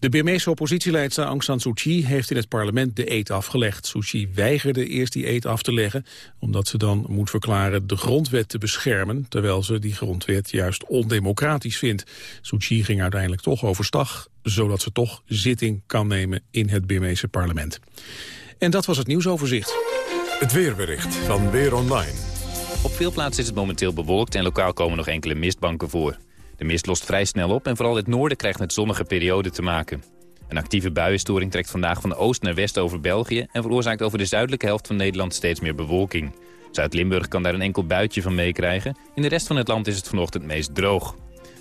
De Birmeese oppositieleidster Aung San Suu Kyi heeft in het parlement de eet afgelegd. Suu Kyi weigerde eerst die eet af te leggen, omdat ze dan moet verklaren de grondwet te beschermen, terwijl ze die grondwet juist ondemocratisch vindt. Suu Kyi ging uiteindelijk toch overstag, zodat ze toch zitting kan nemen in het Birmeese parlement. En dat was het nieuwsoverzicht. Het weerbericht van Weer Online. Op veel plaatsen is het momenteel bewolkt en lokaal komen nog enkele mistbanken voor. De mist lost vrij snel op en vooral het noorden krijgt met zonnige perioden te maken. Een actieve buienstoring trekt vandaag van oost naar west over België... en veroorzaakt over de zuidelijke helft van Nederland steeds meer bewolking. Zuid-Limburg kan daar een enkel buitje van meekrijgen. In de rest van het land is het vanochtend meest droog.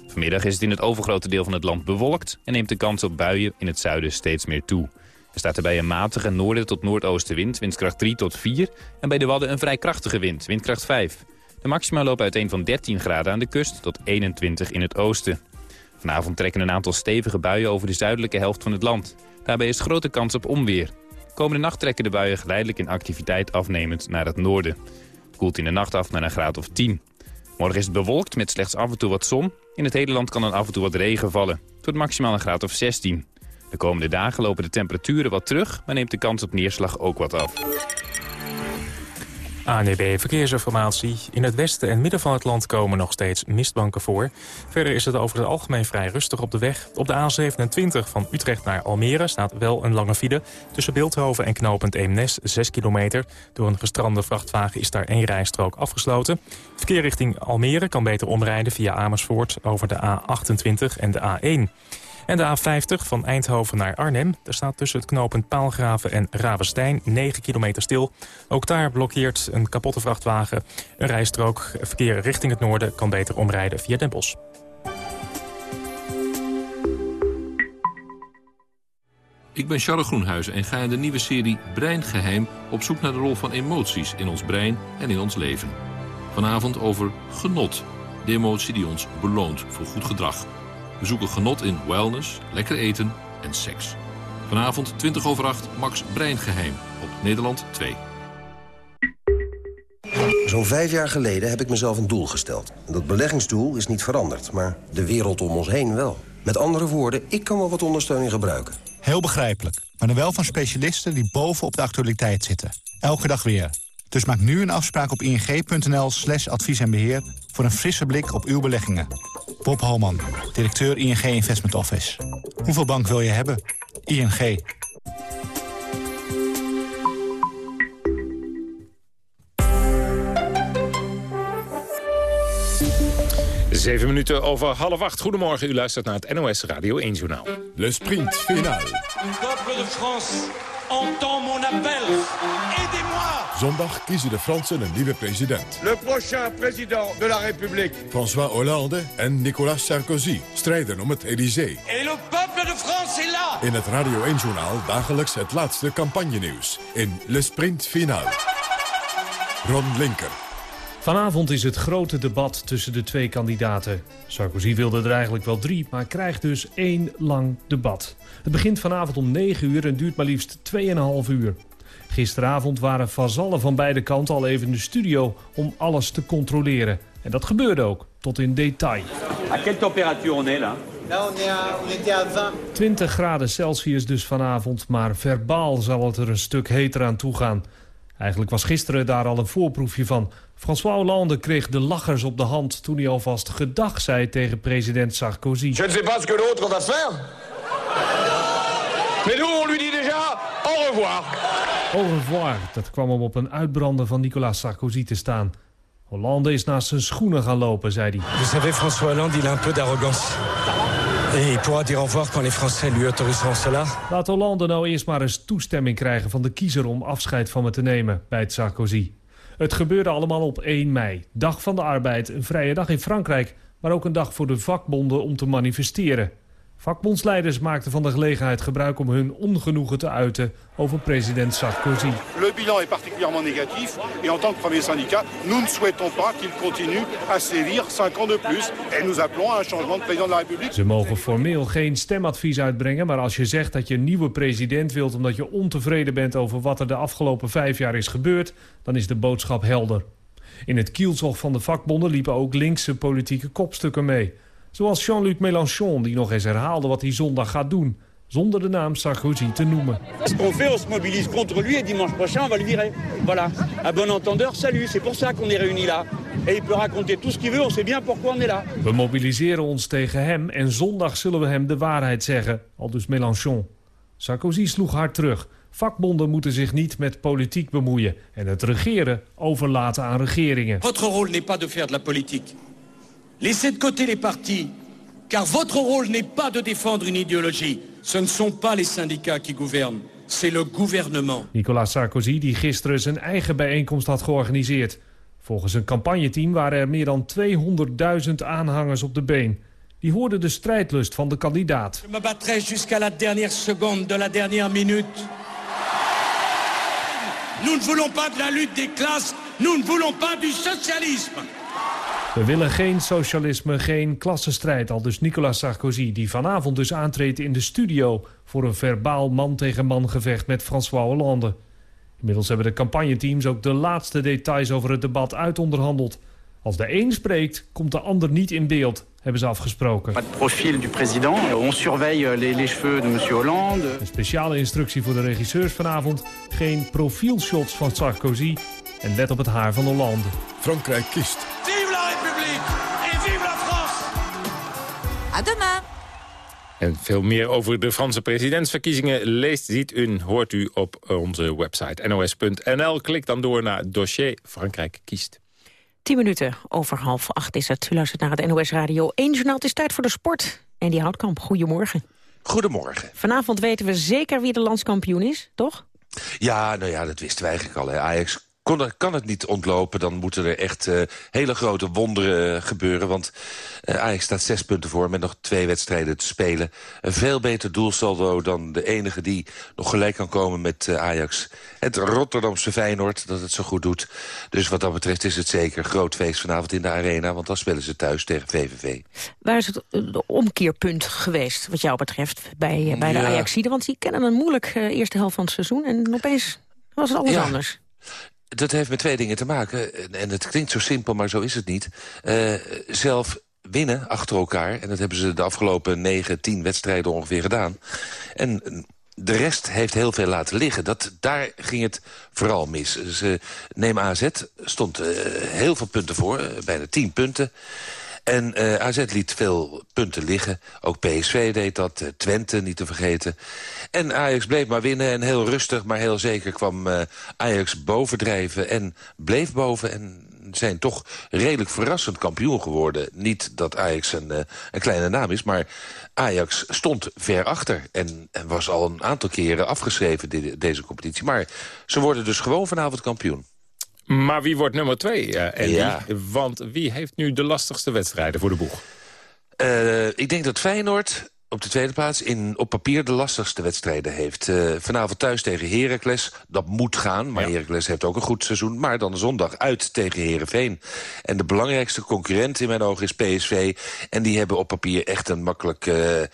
Vanmiddag is het in het overgrote deel van het land bewolkt... en neemt de kans op buien in het zuiden steeds meer toe. Er staat erbij een matige noorden tot noordoostenwind, windkracht 3 tot 4... en bij de Wadden een vrij krachtige wind, windkracht 5. De maxima lopen uiteen van 13 graden aan de kust tot 21 in het oosten. Vanavond trekken een aantal stevige buien over de zuidelijke helft van het land. Daarbij is grote kans op onweer. Komende nacht trekken de buien geleidelijk in activiteit afnemend naar het noorden. Het koelt in de nacht af naar een graad of 10. Morgen is het bewolkt met slechts af en toe wat zon. In het hele land kan dan af en toe wat regen vallen. Tot maximaal een graad of 16. De komende dagen lopen de temperaturen wat terug, maar neemt de kans op neerslag ook wat af. ANEB Verkeersinformatie. In het westen en midden van het land komen nog steeds mistbanken voor. Verder is het over het algemeen vrij rustig op de weg. Op de A27 van Utrecht naar Almere staat wel een lange file. Tussen Beeldhoven en knooppunt Eemnes 6 kilometer. Door een gestrande vrachtwagen is daar één rijstrook afgesloten. verkeer richting Almere kan beter omrijden via Amersfoort over de A28 en de A1. En de A50 van Eindhoven naar Arnhem. Daar staat tussen het knooppunt Paalgraven en Ravenstein 9 kilometer stil. Ook daar blokkeert een kapotte vrachtwagen een rijstrook. Verkeer richting het noorden kan beter omrijden via Den. Ik ben Charles Groenhuizen en ga in de nieuwe serie Breingeheim... op zoek naar de rol van emoties in ons brein en in ons leven. Vanavond over genot. De emotie die ons beloont voor goed gedrag. We zoeken genot in wellness, lekker eten en seks. Vanavond 20 over 8, Max Breingeheim op Nederland 2. Zo'n vijf jaar geleden heb ik mezelf een doel gesteld. Dat beleggingsdoel is niet veranderd, maar de wereld om ons heen wel. Met andere woorden, ik kan wel wat ondersteuning gebruiken. Heel begrijpelijk, maar dan wel van specialisten die bovenop de actualiteit zitten. Elke dag weer. Dus maak nu een afspraak op ing.nl slash advies en beheer... voor een frisse blik op uw beleggingen. Bob Holman, directeur ING Investment Office. Hoeveel bank wil je hebben? ING. Zeven minuten over half acht. Goedemorgen, u luistert naar het NOS Radio 1 Journaal. Le sprint final. Peuple de France, entend mon appel. Aidez-moi. Zondag kiezen de Fransen een nieuwe president. Le prochain président de la République. François Hollande en Nicolas Sarkozy strijden om het Élysée. Et le peuple de France est là. In het Radio 1-journaal dagelijks het laatste campagnenieuws. In Le Sprint Final. Ron Linker. Vanavond is het grote debat tussen de twee kandidaten. Sarkozy wilde er eigenlijk wel drie, maar krijgt dus één lang debat. Het begint vanavond om 9 uur en duurt maar liefst 2,5 uur. Gisteravond waren vazallen van beide kanten al even in de studio om alles te controleren. En dat gebeurde ook, tot in detail. À quelle température on est là? Là, on, est à, on était à 20. 20 graden Celsius dus vanavond, maar verbaal zal het er een stuk heter aan toe gaan. Eigenlijk was gisteren daar al een voorproefje van. François Hollande kreeg de lachers op de hand toen hij alvast gedag zei tegen president Sarkozy. Je ne sais pas ce que l'autre va faire. Mais nous, on lui dit déjà au revoir. Au revoir, dat kwam hem op een uitbrander van Nicolas Sarkozy te staan. Hollande is naast zijn schoenen gaan lopen, zei hij. Vous savez, François Hollande, il a un peu d'arrogance. Et il pourra dire au revoir quand les Français lui autoriseront cela. Laat Hollande nou eerst maar eens toestemming krijgen van de kiezer om afscheid van me te nemen, bij het Sarkozy. Het gebeurde allemaal op 1 mei, dag van de arbeid, een vrije dag in Frankrijk... maar ook een dag voor de vakbonden om te manifesteren. Vakbondsleiders maakten van de gelegenheid gebruik om hun ongenoegen te uiten over president Sarkozy. Le bilan est particulièrement négatif et en tant que premier syndicat, nous ne souhaitons pas qu'il continue à sévir 5 ans de plus et nous appelons à un changement de président de la République. Ze mogen formeel geen stemadvies uitbrengen, maar als je zegt dat je een nieuwe president wilt omdat je ontevreden bent over wat er de afgelopen vijf jaar is gebeurd, dan is de boodschap helder. In het kielzog van de vakbonden liepen ook linkse politieke kopstukken mee. Zoals Jean-Luc Mélenchon, die nog eens herhaalde wat hij zondag gaat doen... zonder de naam Sarkozy te noemen. Fait, on se mobilise contre lui et dimanche prochain, on va le virer. Voilà. À bon entendeur, salut. C'est pour ça qu'on est réunis là. Et il peut raconter tout ce qu'il veut, on sait bien pourquoi on est là. We mobiliseren ons tegen hem en zondag zullen we hem de waarheid zeggen, al dus Mélenchon. Sarkozy sloeg hard terug. Vakbonden moeten zich niet met politiek bemoeien... en het regeren overlaten aan regeringen. Votre rôle n'est pas de faire de la politique. Laissez de côté les partis, car votre rôle n'est pas de défendre une idéologie. Ce ne sont pas les syndicats qui gouvernent, c'est le gouvernement. Nicolas Sarkozy, die gisteren zijn eigen bijeenkomst had georganiseerd. Volgens een campagneteam waren er meer dan 200.000 aanhangers op de been. Die hoorden de strijdlust van de kandidaat. Je me battrai jusqu'à la dernière seconde de la dernière minute. Nous ne voulons pas de la lutte des classes, nous ne voulons pas du socialisme. We willen geen socialisme, geen klassenstrijd, al dus Nicolas Sarkozy... die vanavond dus aantreedt in de studio... voor een verbaal man-tegen-man gevecht met François Hollande. Inmiddels hebben de campagneteams ook de laatste details over het debat uitonderhandeld. Als de een spreekt, komt de ander niet in beeld, hebben ze afgesproken. Het profiel du président. On surveille les, les cheveux de monsieur Hollande. Een speciale instructie voor de regisseurs vanavond. Geen profielshots van Sarkozy. En let op het haar van Hollande. Frankrijk kiest. À demain. En veel meer over de Franse presidentsverkiezingen leest, ziet u, hoort u op onze website nos.nl. Klik dan door naar dossier Frankrijk kiest. 10 minuten over half acht is het. U luistert naar het NOS Radio 1 journaal. Het is tijd voor de sport. En die Houtkamp, goedemorgen. Goedemorgen. Vanavond weten we zeker wie de landskampioen is, toch? Ja, nou ja, dat wisten wij eigenlijk al. Hè. Ajax kon er, kan het niet ontlopen. Dan moeten er echt uh, hele grote wonderen uh, gebeuren. Want uh, Ajax staat zes punten voor met nog twee wedstrijden te spelen. Een veel beter doelsaldo dan de enige die nog gelijk kan komen met Ajax. Het Rotterdamse Feyenoord dat het zo goed doet. Dus wat dat betreft is het zeker groot feest vanavond in de arena. Want dan spelen ze thuis tegen VVV. Waar is het omkeerpunt geweest wat jou betreft bij, bij de ja. Ajaxide? Want die kennen een moeilijk eerste helft van het seizoen. En opeens was het alles ja. anders. Dat heeft met twee dingen te maken. En het klinkt zo simpel, maar zo is het niet. Uh, zelf winnen achter elkaar. En dat hebben ze de afgelopen negen, tien wedstrijden ongeveer gedaan. En de rest heeft heel veel laten liggen. Dat, daar ging het vooral mis. Ze neem AZ, stond uh, heel veel punten voor, uh, bijna tien punten. En uh, AZ liet veel punten liggen. Ook PSV deed dat, uh, Twente niet te vergeten. En Ajax bleef maar winnen en heel rustig, maar heel zeker kwam uh, Ajax bovendrijven en bleef boven en zijn toch redelijk verrassend kampioen geworden. Niet dat Ajax een, een kleine naam is, maar Ajax stond ver achter en, was al een aantal keren afgeschreven de, deze competitie. Maar ze worden dus gewoon vanavond kampioen. Maar wie wordt nummer twee, uh, Andy? Ja. Want wie heeft nu de lastigste wedstrijden voor de boeg? Uh, ik denk dat Feyenoord op de tweede plaats in, op papier de lastigste wedstrijden heeft. Uh, vanavond thuis tegen Heracles, dat moet gaan. Maar ja. Heracles heeft ook een goed seizoen. Maar dan zondag uit tegen Herenveen. En de belangrijkste concurrent in mijn ogen is PSV. En die hebben op papier echt een makkelijk uh, uh,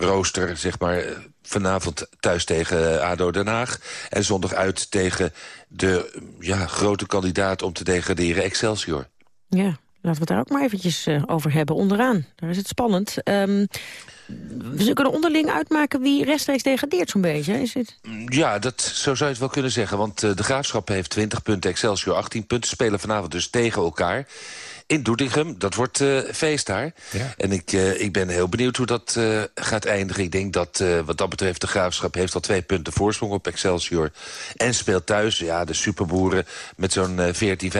rooster, zeg maar vanavond thuis tegen ADO Den Haag. En zondag uit tegen de ja, grote kandidaat om te degraderen Excelsior. Ja, laten we het daar ook maar eventjes uh, over hebben. Onderaan, daar is het spannend. Um, we kunnen onderling uitmaken wie rechtstreeks degradeert zo'n beetje. Is het... Ja, dat, zo zou je het wel kunnen zeggen. Want uh, de Graafschap heeft 20 punten, Excelsior 18 punten. Spelen vanavond dus tegen elkaar in Doetinchem. Dat wordt uh, feest daar. Ja. En ik, uh, ik ben heel benieuwd hoe dat uh, gaat eindigen. Ik denk dat wat dat betreft de Graafschap heeft al twee punten voorsprong op Excelsior. En speelt thuis, ja, de superboeren met zo'n 14,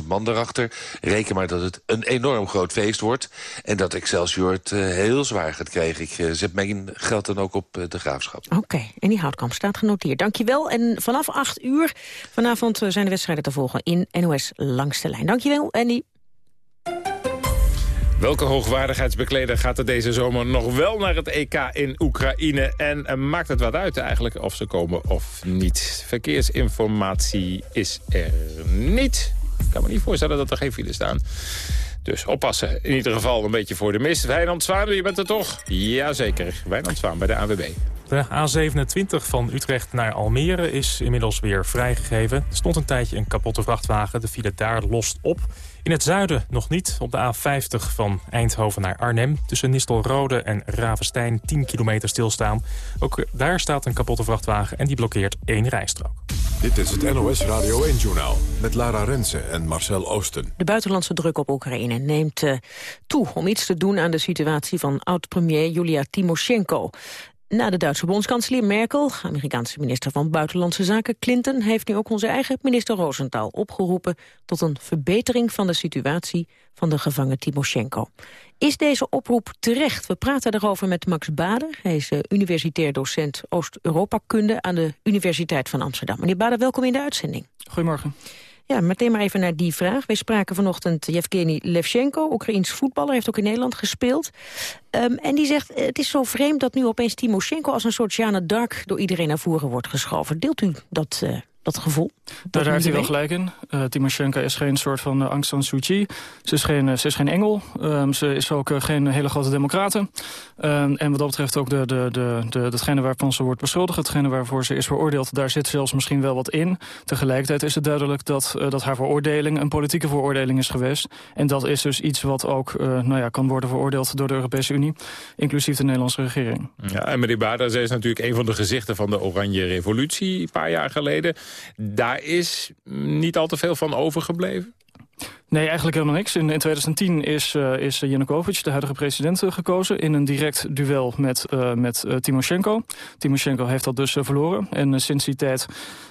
15.000 man erachter. Reken maar dat het een enorm groot feest wordt. En dat Excelsior het heel zwaar gaat krijgen. Ik zet mijn geld dan ook op de Graafschap. Oké, okay. en die houtkamp staat genoteerd. Dankjewel. En vanaf 8 uur vanavond zijn de wedstrijden te volgen in NOS Langs de Lijn. Dankjewel, Andy. Welke hoogwaardigheidsbekleder gaat er deze zomer nog wel naar het EK in Oekraïne? En uh, maakt het wat uit eigenlijk of ze komen of niet? Verkeersinformatie is er niet. Ik kan me niet voorstellen dat er geen files staan. Dus oppassen. In ieder geval een beetje voor de mist. Wijnand Zwaan, je bent er toch? Jazeker. Wijnand Zwaan bij de AWB. De A27 van Utrecht naar Almere is inmiddels weer vrijgegeven. Er stond een tijdje een kapotte vrachtwagen. De file daar lost op. In het zuiden nog niet. Op de A50 van Eindhoven naar Arnhem. Tussen Nistelrode en Ravenstein 10 kilometer stilstaan. Ook daar staat een kapotte vrachtwagen en die blokkeert één rijstrook. Dit is het NOS Radio 1-journaal met Lara Rensen en Marcel Oosten. De buitenlandse druk op Oekraïne neemt uh, toe om iets te doen aan de situatie van oud-premier Julia Timoshenko. Na de Duitse bondskanselier Merkel, Amerikaanse minister van Buitenlandse Zaken Clinton... heeft nu ook onze eigen minister Rosenthal opgeroepen... tot een verbetering van de situatie van de gevangen Timoshenko. Is deze oproep terecht? We praten daarover met Max Bader. Hij is uh, universitair docent Oost-Europa-kunde aan de Universiteit van Amsterdam. Meneer Bader, welkom in de uitzending. Goedemorgen. Ja, meteen maar even naar die vraag. Wij spraken vanochtend Yevgeny Levchenko, Oekraïns voetballer, heeft ook in Nederland gespeeld. Um, en die zegt, het is zo vreemd dat nu opeens Timoshenko als een soort Jeanne d'Arc door iedereen naar voren wordt geschoven. Deelt u dat uh, dat gevoel. Daar, daar heeft hij wel gelijk in. Uh, Timoshenko is geen soort van uh, Aung San Suu Kyi. Ze is geen, uh, ze is geen engel. Um, ze is ook geen hele grote democrate. Um, en wat dat betreft ook de, de, de, de, datgene waarvan ze wordt beschuldigd... hetgene waarvoor ze is veroordeeld, daar zit zelfs misschien wel wat in. Tegelijkertijd is het duidelijk dat, dat haar veroordeling... een politieke veroordeling is geweest. En dat is dus iets wat ook nou ja, kan worden veroordeeld door de Europese Unie. Inclusief de Nederlandse regering. Ja, en meneer Baarda, zij is natuurlijk een van de gezichten van de Oranje Revolutie... een paar jaar geleden. Daar is niet al te veel van overgebleven? Nee, eigenlijk helemaal niks. In, in 2010 is, uh, is Yanukovych, de huidige president, uh, gekozen... in een direct duel met, uh, met Timoshenko. Timoshenko heeft dat dus verloren. En sinds die tijd,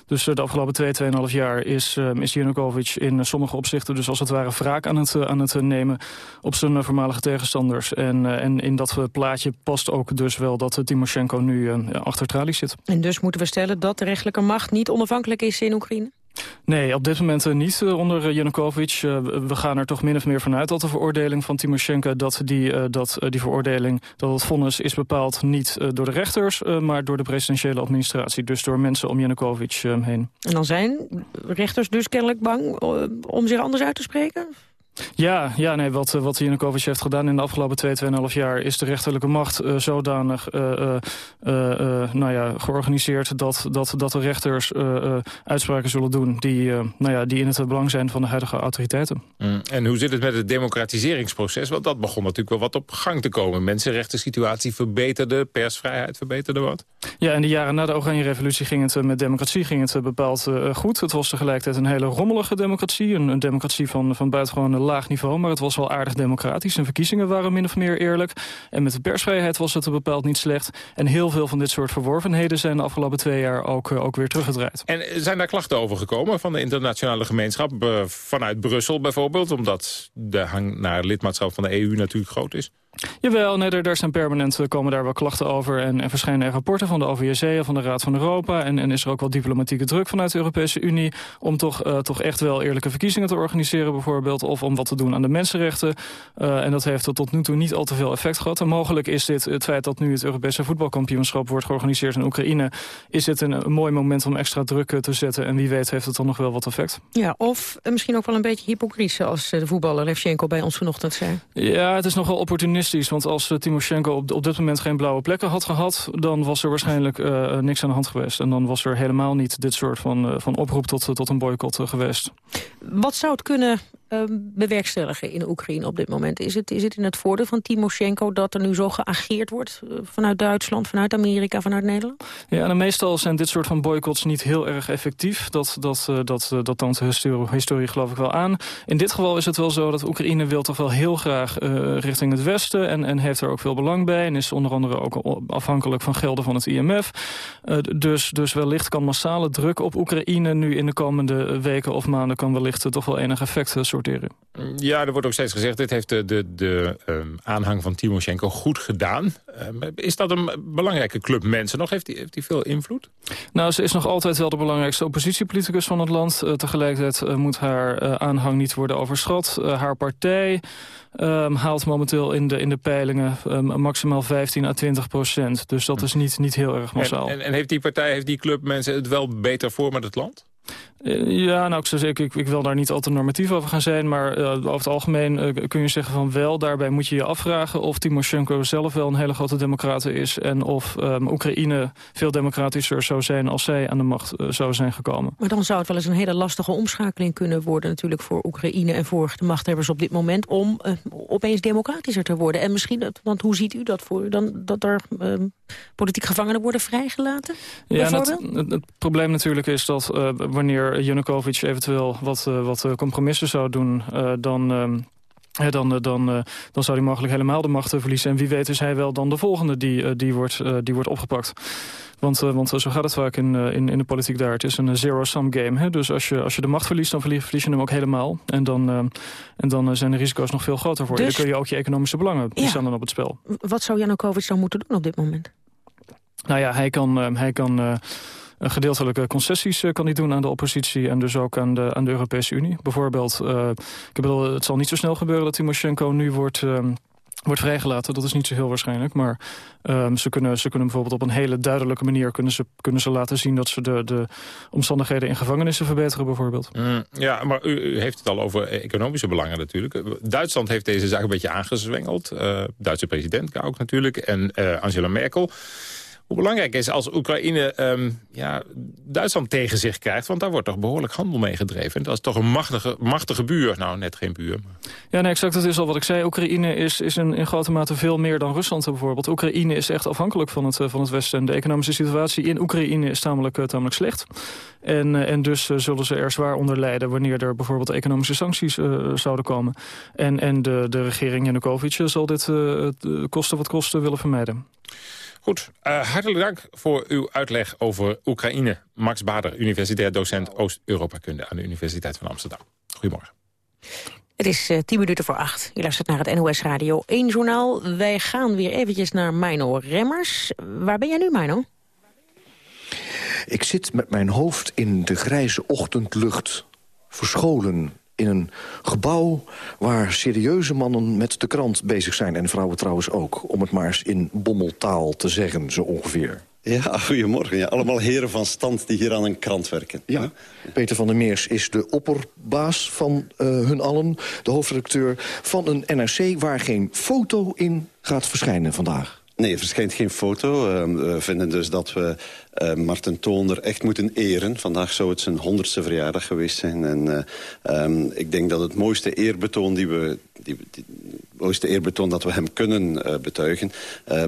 dus de afgelopen twee, tweeënhalf jaar... is, is Yanukovych in sommige opzichten dus als het ware wraak aan het, aan het nemen... op zijn voormalige tegenstanders. En, en in dat plaatje past ook dus wel dat Timoshenko nu achter tralies zit. En dus moeten we stellen dat de rechtelijke macht niet onafhankelijk is in Oekraïne? Nee, op dit moment niet onder Yanukovych. we gaan er toch min of meer vanuit dat de veroordeling van Timoshenko... dat die, dat, die veroordeling, dat het vonnis is bepaald niet door de rechters... maar door de presidentiële administratie. Dus door mensen om Yanukovych heen. En dan zijn rechters dus kennelijk bang om zich anders uit te spreken? Ja, ja nee, wat, wat Janukovic heeft gedaan in de afgelopen 2, 2,5 jaar... is de rechterlijke macht uh, zodanig uh, uh, nou ja, georganiseerd... dat, dat, dat de rechters uitspraken zullen doen... Die, nou ja, die in het belang zijn van de huidige autoriteiten. Mm. En hoe zit het met het democratiseringsproces? Want dat begon natuurlijk wel wat op gang te komen. Mensenrechten situatie verbeterde, persvrijheid verbeterde wat? Ja, in de jaren na de Oranje Revolutie ging het met democratie ging het bepaald goed. Het was tegelijkertijd een hele rommelige democratie. Een, een democratie van, van buitengewoon laag niveau, maar het was wel aardig democratisch. De verkiezingen waren min of meer eerlijk. En met de persvrijheid was het bepaald niet slecht. En heel veel van dit soort verworvenheden zijn de afgelopen twee jaar ook, ook weer teruggedraaid. En zijn daar klachten over gekomen van de internationale gemeenschap? Vanuit Brussel bijvoorbeeld, omdat de hang naar lidmaatschap van de EU natuurlijk groot is? Jawel, nee, er, zijn permanent eh, komen daar wel klachten over... en, en verschijnen er rapporten van de OVSE, van de Raad van Europa... En, en, is er ook wel diplomatieke druk vanuit de Europese Unie... om toch, uh, toch echt wel eerlijke verkiezingen te organiseren bijvoorbeeld... of om wat te doen aan de mensenrechten. Uh, en dat heeft tot nu toe niet al te veel effect gehad. En mogelijk is dit het feit dat nu het Europese voetbalkampioenschap... wordt georganiseerd in Oekraïne... is dit een, een mooi moment om extra druk te zetten. En wie weet heeft het dan nog wel wat effect. Ja, of misschien ook wel een beetje hypocriet... zoals de voetballer Levchenko bij ons vanochtend zei. Ja, het is nogal opportunistisch want als uh, Timoshenko op, op dit moment geen blauwe plekken had gehad... dan was er waarschijnlijk uh, niks aan de hand geweest. En dan was er helemaal niet dit soort van, uh, van oproep tot, tot een boycott geweest. Wat zou het kunnen bewerkstelligen in Oekraïne op dit moment? Is het, is het in het voordeel van Timoshenko dat er nu zo geageerd wordt... vanuit Duitsland, vanuit Amerika, vanuit Nederland? Ja, en meestal zijn dit soort van boycotts niet heel erg effectief. Dat, dat, dat, dat toont de historie, historie geloof ik wel aan. In dit geval is het wel zo dat Oekraïne wil toch wel heel graag richting het westen... En, en heeft er ook veel belang bij. En is onder andere ook afhankelijk van gelden van het IMF. Uh, dus, dus wellicht kan massale druk op Oekraïne... nu in de komende weken of maanden... kan wellicht toch wel enig effect sorteren. Ja, er wordt ook steeds gezegd... dit heeft de, de, de um, aanhang van Timoshenko goed gedaan. Um, is dat een belangrijke club mensen nog? Heeft hij heeft die veel invloed? Nou, ze is nog altijd wel de belangrijkste oppositiepoliticus van het land. Uh, tegelijkertijd uh, moet haar aanhang niet worden overschat. haar partij... Um, haalt momenteel in de, in de peilingen um, maximaal 15 à 20 procent. Dus dat is niet, niet heel erg massaal. En, en, en heeft die partij, heeft die club mensen het wel beter voor met het land? Ja, nou, ik, zou zeggen, ik, ik wil daar niet al te normatief over gaan zijn... maar uh, over het algemeen uh, kun je zeggen van wel. Daarbij moet je je afvragen of Timoshenko zelf wel een hele grote democrat is... en of um, Oekraïne veel democratischer zou zijn als zij aan de macht uh, zou zijn gekomen. Maar dan zou het wel eens een hele lastige omschakeling kunnen worden... natuurlijk voor Oekraïne en voor de machthebbers op dit moment... om opeens democratischer te worden. En misschien, want hoe ziet u dat voor u? Dan, dat er ehm, politiek gevangenen worden vrijgelaten? Ja, het, het, het, probleem natuurlijk is dat wanneer Janukovic eventueel wat, uh, wat compromissen zou doen... Uh, dan, uh, dan, dan, dan zou hij mogelijk helemaal de macht verliezen. En wie weet is hij wel dan de volgende die, die, wordt, die wordt opgepakt. Want, want zo gaat het vaak in, in, in de politiek daar. Het is een zero-sum game. Hè? Dus als je, als je de macht verliest, dan verlies, je hem ook helemaal. En dan, en dan zijn de risico's nog veel groter voor je. Dus- dan kun je ook je economische belangen, die staan dan op het spel. Wat zou Janukovic dan moeten doen op dit moment? Nou ja, hij kan... hij kan gedeeltelijke concessies uh, kan hij doen aan de oppositie... en dus ook aan de, aan de Europese Unie. Bijvoorbeeld, uh, ik bedoel, het zal niet zo snel gebeuren dat Timoshenko nu wordt... Uh, wordt vrijgelaten. Dat is niet zo heel waarschijnlijk. Maar um, ze, kunnen, ze kunnen bijvoorbeeld op een hele duidelijke manier... kunnen ze, kunnen ze laten zien dat ze de, de omstandigheden in gevangenissen verbeteren bijvoorbeeld. Mm, ja, maar u, heeft het al over economische belangen natuurlijk. Duitsland heeft deze zaak een beetje aangezwengeld. Uh, Duitse president ook natuurlijk. En Angela Merkel hoe belangrijk is als Oekraïne um, ja, Duitsland tegen zich krijgt. Want daar wordt toch behoorlijk handel mee gedreven. En dat is toch een machtige, machtige buur. Nou, net geen buur. Ja, nee, exact. Dat is al wat ik zei. Oekraïne is, is in, in grote mate veel meer dan Rusland bijvoorbeeld. Oekraïne is echt afhankelijk van het, van het Westen. De economische situatie in Oekraïne is tamelijk, tamelijk slecht. En, en dus zullen ze er zwaar onder lijden... wanneer er bijvoorbeeld economische sancties uh, zouden komen. En, en de, de regering Janukovic zal dit uh, kosten wat kosten willen vermijden. Goed, uh, hartelijk dank voor uw uitleg over Oekraïne. Max Bader, universitair docent Oost-Europa-kunde aan de Universiteit van Amsterdam. Goedemorgen. Het is uh, tien minuten voor acht. Je luistert naar het NOS Radio 1 journaal. Wij gaan weer eventjes naar Mino Remmers. Waar ben jij nu, Mino? Ik zit met mijn hoofd in de grijze ochtendlucht... verscholen in een gebouw waar serieuze mannen met de krant bezig zijn. En vrouwen trouwens ook, om het maar eens in bommeltaal te zeggen, zo ongeveer. Ja, goedemorgen. Ja, allemaal heren van stand die hier aan een krant werken. Ja, Peter van der Meers is de opperbaas van uh, hun allen. De hoofdredacteur van een NRC waar geen foto in gaat verschijnen vandaag. Nee, er verschijnt geen foto. Uh, we vinden dus dat we uh, Marten Toonder echt moeten eren. Vandaag zou het zijn honderdste verjaardag geweest zijn. En uh, um, ik denk dat het mooiste eerbetoon die we... Die, mooiste eerbetoon dat we hem kunnen uh, betuigen...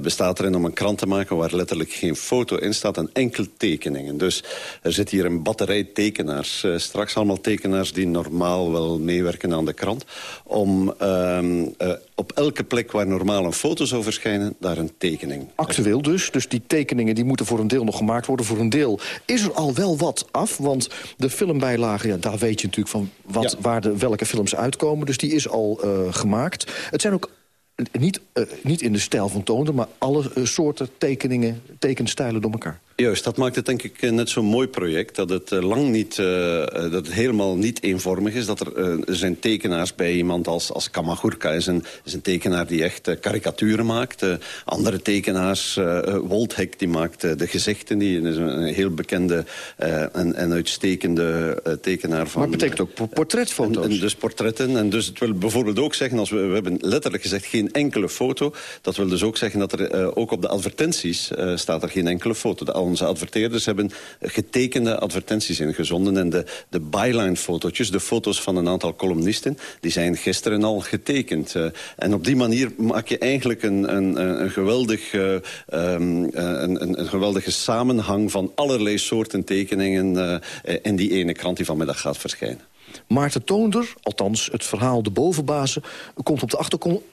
Bestaat erin om een krant te maken waar letterlijk geen foto in staat... en enkel tekeningen. Dus er zit hier een batterij tekenaars. Straks allemaal tekenaars die normaal wel meewerken aan de krant... om um, op elke plek waar normaal een foto zou verschijnen... daar een tekening. Actueel dus. Dus die tekeningen die moeten voor een deel nog gemaakt worden. Voor een deel is er al wel wat af. Want de filmbijlagen, ja, daar weet je natuurlijk van wat, ja. waar de, welke films uitkomen. Dus die is al uh, gemaakt. Het zijn ook niet, uh, niet in de stijl van Toonder... maar alle uh, soorten tekeningen, tekenstijlen door elkaar. Juist, dat maakt het denk ik net zo'n mooi project. Dat het uh, lang niet, uh, dat het helemaal niet eenvormig is. Dat er, uh, zijn tekenaars bij iemand als, als Kamagurka. Is een, is een tekenaar die echt karikaturen maakt. andere tekenaars, Woldhek, die maakt de gezichten. Die is een, een heel bekende en, en uitstekende tekenaar van... Maar het betekent ook portretfoto's. En, en dus portretten. En dus het wil bijvoorbeeld ook zeggen, als we, we hebben letterlijk gezegd geen enkele foto. Dat wil dus ook zeggen dat er ook op de advertenties staat er geen enkele foto. De onze adverteerders hebben getekende advertenties ingezonden. En de, de byline-fotootjes, de foto's van een aantal columnisten... die zijn gisteren al getekend. Uh, en op die manier maak je eigenlijk een, een, een, geweldig, uh, um, een, een, geweldige samenhang... van allerlei soorten tekeningen in die ene krant die vanmiddag gaat verschijnen. Maarten Toonder, althans het verhaal De Bovenbazen... komt op de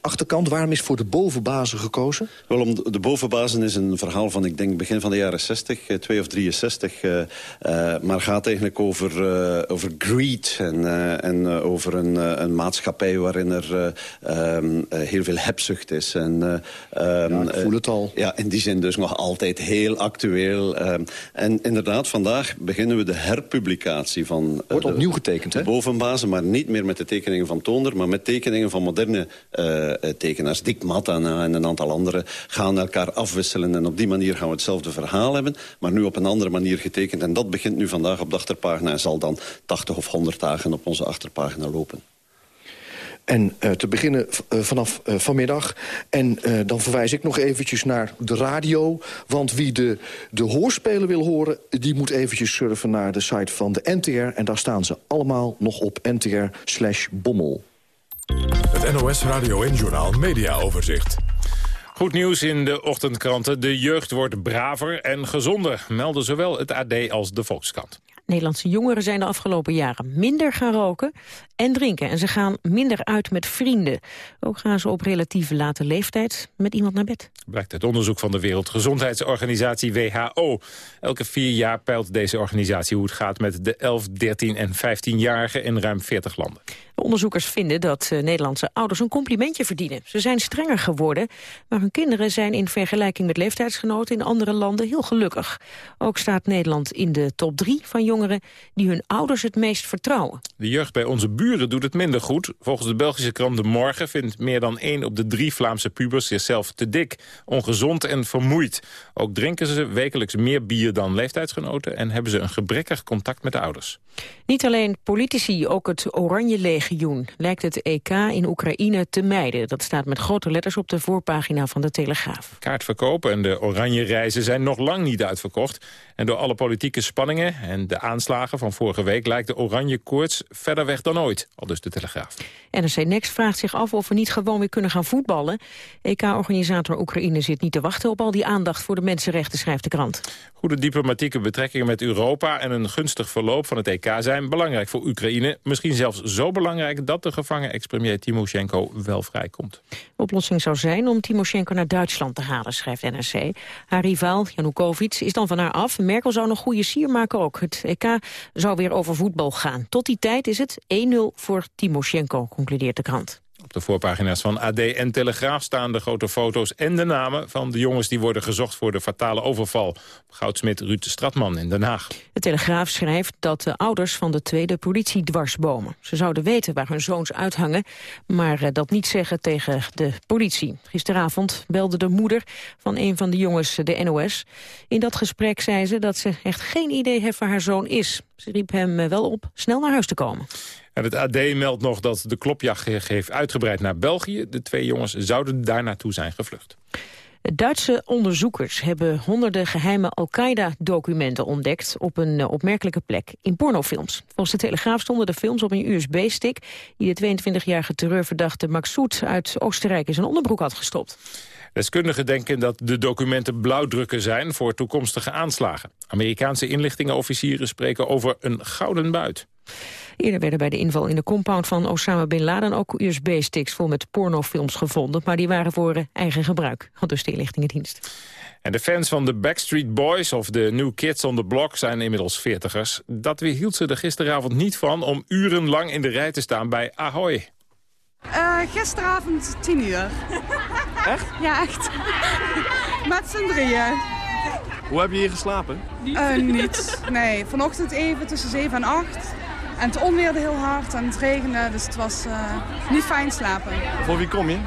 achterkant. Waarom is voor De Bovenbazen gekozen? Wel, om de Bovenbazen is een verhaal van, ik denk, begin van de jaren 60, 2 of 63. Uh, uh, maar gaat eigenlijk over, uh, over greed en, en over een, een maatschappij waarin er um, heel veel hebzucht is. En, um, ja, ik voel het al. Ja, in die zin dus nog altijd heel actueel. Um, en inderdaad, vandaag beginnen we de herpublicatie van... Wordt opnieuw getekend, hè? Maar niet meer met de tekeningen van Toonder... maar met tekeningen van moderne uh, tekenaars. Dick Matana en een aantal anderen gaan elkaar afwisselen... en op die manier gaan we hetzelfde verhaal hebben... maar nu op een andere manier getekend. En dat begint nu vandaag op de achterpagina... en zal dan 80 of 100 dagen op onze achterpagina lopen. En uh, te beginnen uh, vanaf uh, vanmiddag. En dan verwijs ik nog eventjes naar de radio. Want wie de, de hoorspelen wil horen... die moet eventjes surfen naar de site van de NTR. En daar staan ze allemaal nog op ntr slash bommel. Het NOS Radio en Journaal Media Overzicht. Goed nieuws in de ochtendkranten. De jeugd wordt braver en gezonder, melden zowel het AD als de Volkskrant. Nederlandse jongeren zijn de afgelopen jaren minder gaan roken en drinken. En ze gaan minder uit met vrienden. Ook gaan ze op relatief late leeftijd met iemand naar bed. Blijkt uit onderzoek van de Wereldgezondheidsorganisatie WHO. Elke vier jaar peilt deze organisatie hoe het gaat met de 11, 13 en 15-jarigen in ruim 40 landen. De onderzoekers vinden dat uh, Nederlandse ouders een complimentje verdienen. Ze zijn strenger geworden, maar hun kinderen zijn in vergelijking met leeftijdsgenoten in andere landen heel gelukkig. Ook staat Nederland in de top drie van jongeren die hun ouders het meest vertrouwen. De jeugd bij onze buren doet het minder goed. Volgens de Belgische krant De Morgen vindt meer dan één op de drie Vlaamse pubers zichzelf te dik, ongezond en vermoeid. Ook drinken ze wekelijks meer bier dan leeftijdsgenoten en hebben ze een gebrekkig contact met de ouders. Niet alleen politici, ook het Oranje Legioen lijkt het EK in Oekraïne te mijden. Dat staat met grote letters op de voorpagina van de Telegraaf. Kaartverkopen en de Oranje reizen zijn nog lang niet uitverkocht. En door alle politieke spanningen en de aanslagen van vorige week... lijkt de Oranje koorts verder weg dan ooit, al dus de Telegraaf. NRC Next vraagt zich af of we niet gewoon weer kunnen gaan voetballen. EK-organisator Oekraïne zit niet te wachten op al die aandacht voor de mensenrechten, schrijft de krant. Goede diplomatieke betrekkingen met Europa en een gunstig verloop van het EK zijn belangrijk voor Oekraïne. Misschien zelfs zo belangrijk dat de gevangen ex-premier Timoshenko wel vrijkomt. Oplossing zou zijn om Timoshenko naar Duitsland te halen, schrijft NRC. Haar rivaal Janukovic is dan van haar af. Merkel zou nog goede sier maken ook. Het EK zou weer over voetbal gaan. Tot die tijd is het 1-0 voor Timoshenko, concludeert de krant. Op de voorpagina's van AD en Telegraaf staan de grote foto's en de namen van de jongens die worden gezocht voor de fatale overval. Goudsmit Ruud Stratman in Den Haag. De Telegraaf schrijft dat de ouders van de tweede politie dwarsbomen. Ze zouden weten waar hun zoons uithangen, maar eh, dat niet zeggen tegen de politie. Gisteravond belde de moeder van een van de jongens de NOS. In dat gesprek zei ze dat ze echt geen idee heeft waar haar zoon is. Ze riep hem eh, wel op snel naar huis te komen. En het AD meldt nog dat de klopjacht heeft uitgebreid naar België. De twee jongens zouden daar naartoe zijn gevlucht. Duitse onderzoekers hebben honderden geheime Al-Qaeda-documenten ontdekt op een uh, opmerkelijke plek in pornofilms. Volgens de Telegraaf stonden de films op een USB-stick die de 22-jarige terreurverdachte Maxoud uit Oostenrijk in zijn onderbroek had gestopt. Deskundigen denken dat de documenten blauwdrukken zijn voor toekomstige aanslagen. Amerikaanse inlichtingenofficieren spreken over een gouden buit. Eerder werden bij de inval in de compound van Osama Bin Laden ook USB-sticks vol met pornofilms gevonden, maar die waren voor eh, eigen gebruik, had dus de inlichtingendienst. En de fans van de Backstreet Boys of de New Kids on the Block zijn inmiddels veertigers. Dat weerhield ze er gisteravond niet van om urenlang in de rij te staan bij Ahoy. Uh, gisteravond tien uur. [laughs] Echt? Ja, echt. [laughs] Met z'n drieën. Hoe heb je hier geslapen? Uh, niet. Nee, vanochtend even tussen 7 en 8. En het onweerde heel hard en het regende, dus het was uh, niet fijn slapen. Voor wie kom je?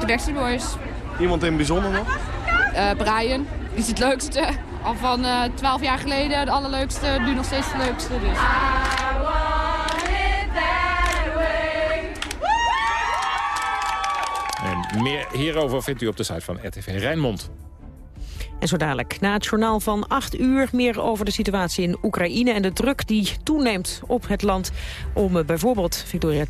De Backstreet Boys. Iemand in het bijzonder nog? Uh, Brian, die is het leukste. Al van uh, 12 jaar geleden de allerleukste, nu nog steeds de leukste. Dus. En meer hierover vindt u op de site van RTV Rijnmond. En zo dadelijk, na het journaal van 8 uur... meer over de situatie in Oekraïne en de druk die toeneemt op het land... om uh, bijvoorbeeld Victoria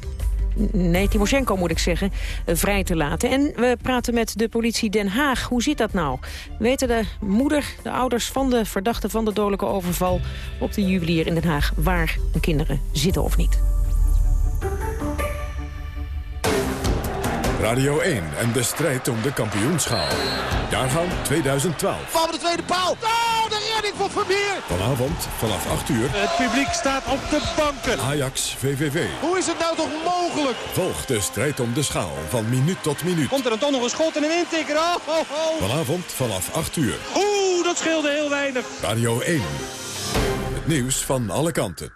nee, Timoshenko moet ik zeggen, vrij te laten. En we praten met de politie Den Haag. Hoe zit dat nou? Weten de moeder, de ouders van de verdachte van de dodelijke overval... op de juwelier in Den Haag waar hun kinderen zitten of niet? Radio 1 en de strijd om de kampioenschaal. Jaargang 2012. Van de tweede paal. Oh, de redding van Vermeer. Vanavond vanaf 8 uur. Het publiek staat op de banken. Ajax VVV. Hoe is het nou toch mogelijk? Volg de strijd om de schaal van minuut tot minuut. Komt er dan toch nog een schot en een intikker? Oh, oh, oh. Vanavond vanaf 8 uur. Oeh, dat scheelde heel weinig. Radio 1. Het nieuws van alle kanten.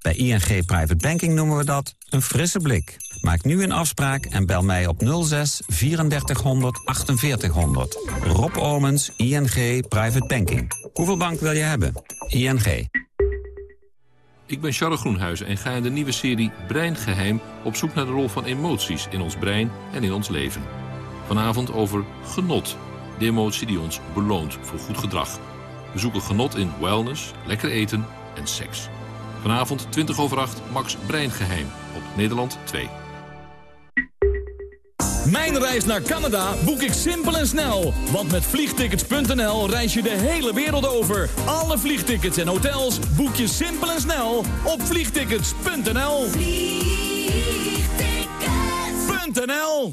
Bij ING Private Banking noemen we dat een frisse blik. Maak nu een afspraak en bel mij op 06 3400 4800. Rob Omens, ING Private Banking. Hoeveel bank wil je hebben? ING. Ik ben Charles Groenhuizen en ga in de nieuwe serie Breingeheim... op zoek naar de rol van emoties in ons brein en in ons leven. Vanavond over genot, De emotie die ons beloont voor goed gedrag. We zoeken genot in wellness, lekker eten en seks. Vanavond 20 over 8 Max Breingeheim op Nederland 2. Mijn reis naar Canada boek ik simpel en snel. Want met vliegtickets.nl reis je de hele wereld over. Alle vliegtickets en hotels boek je simpel en snel op vliegtickets.nl. Vliegtickets.nl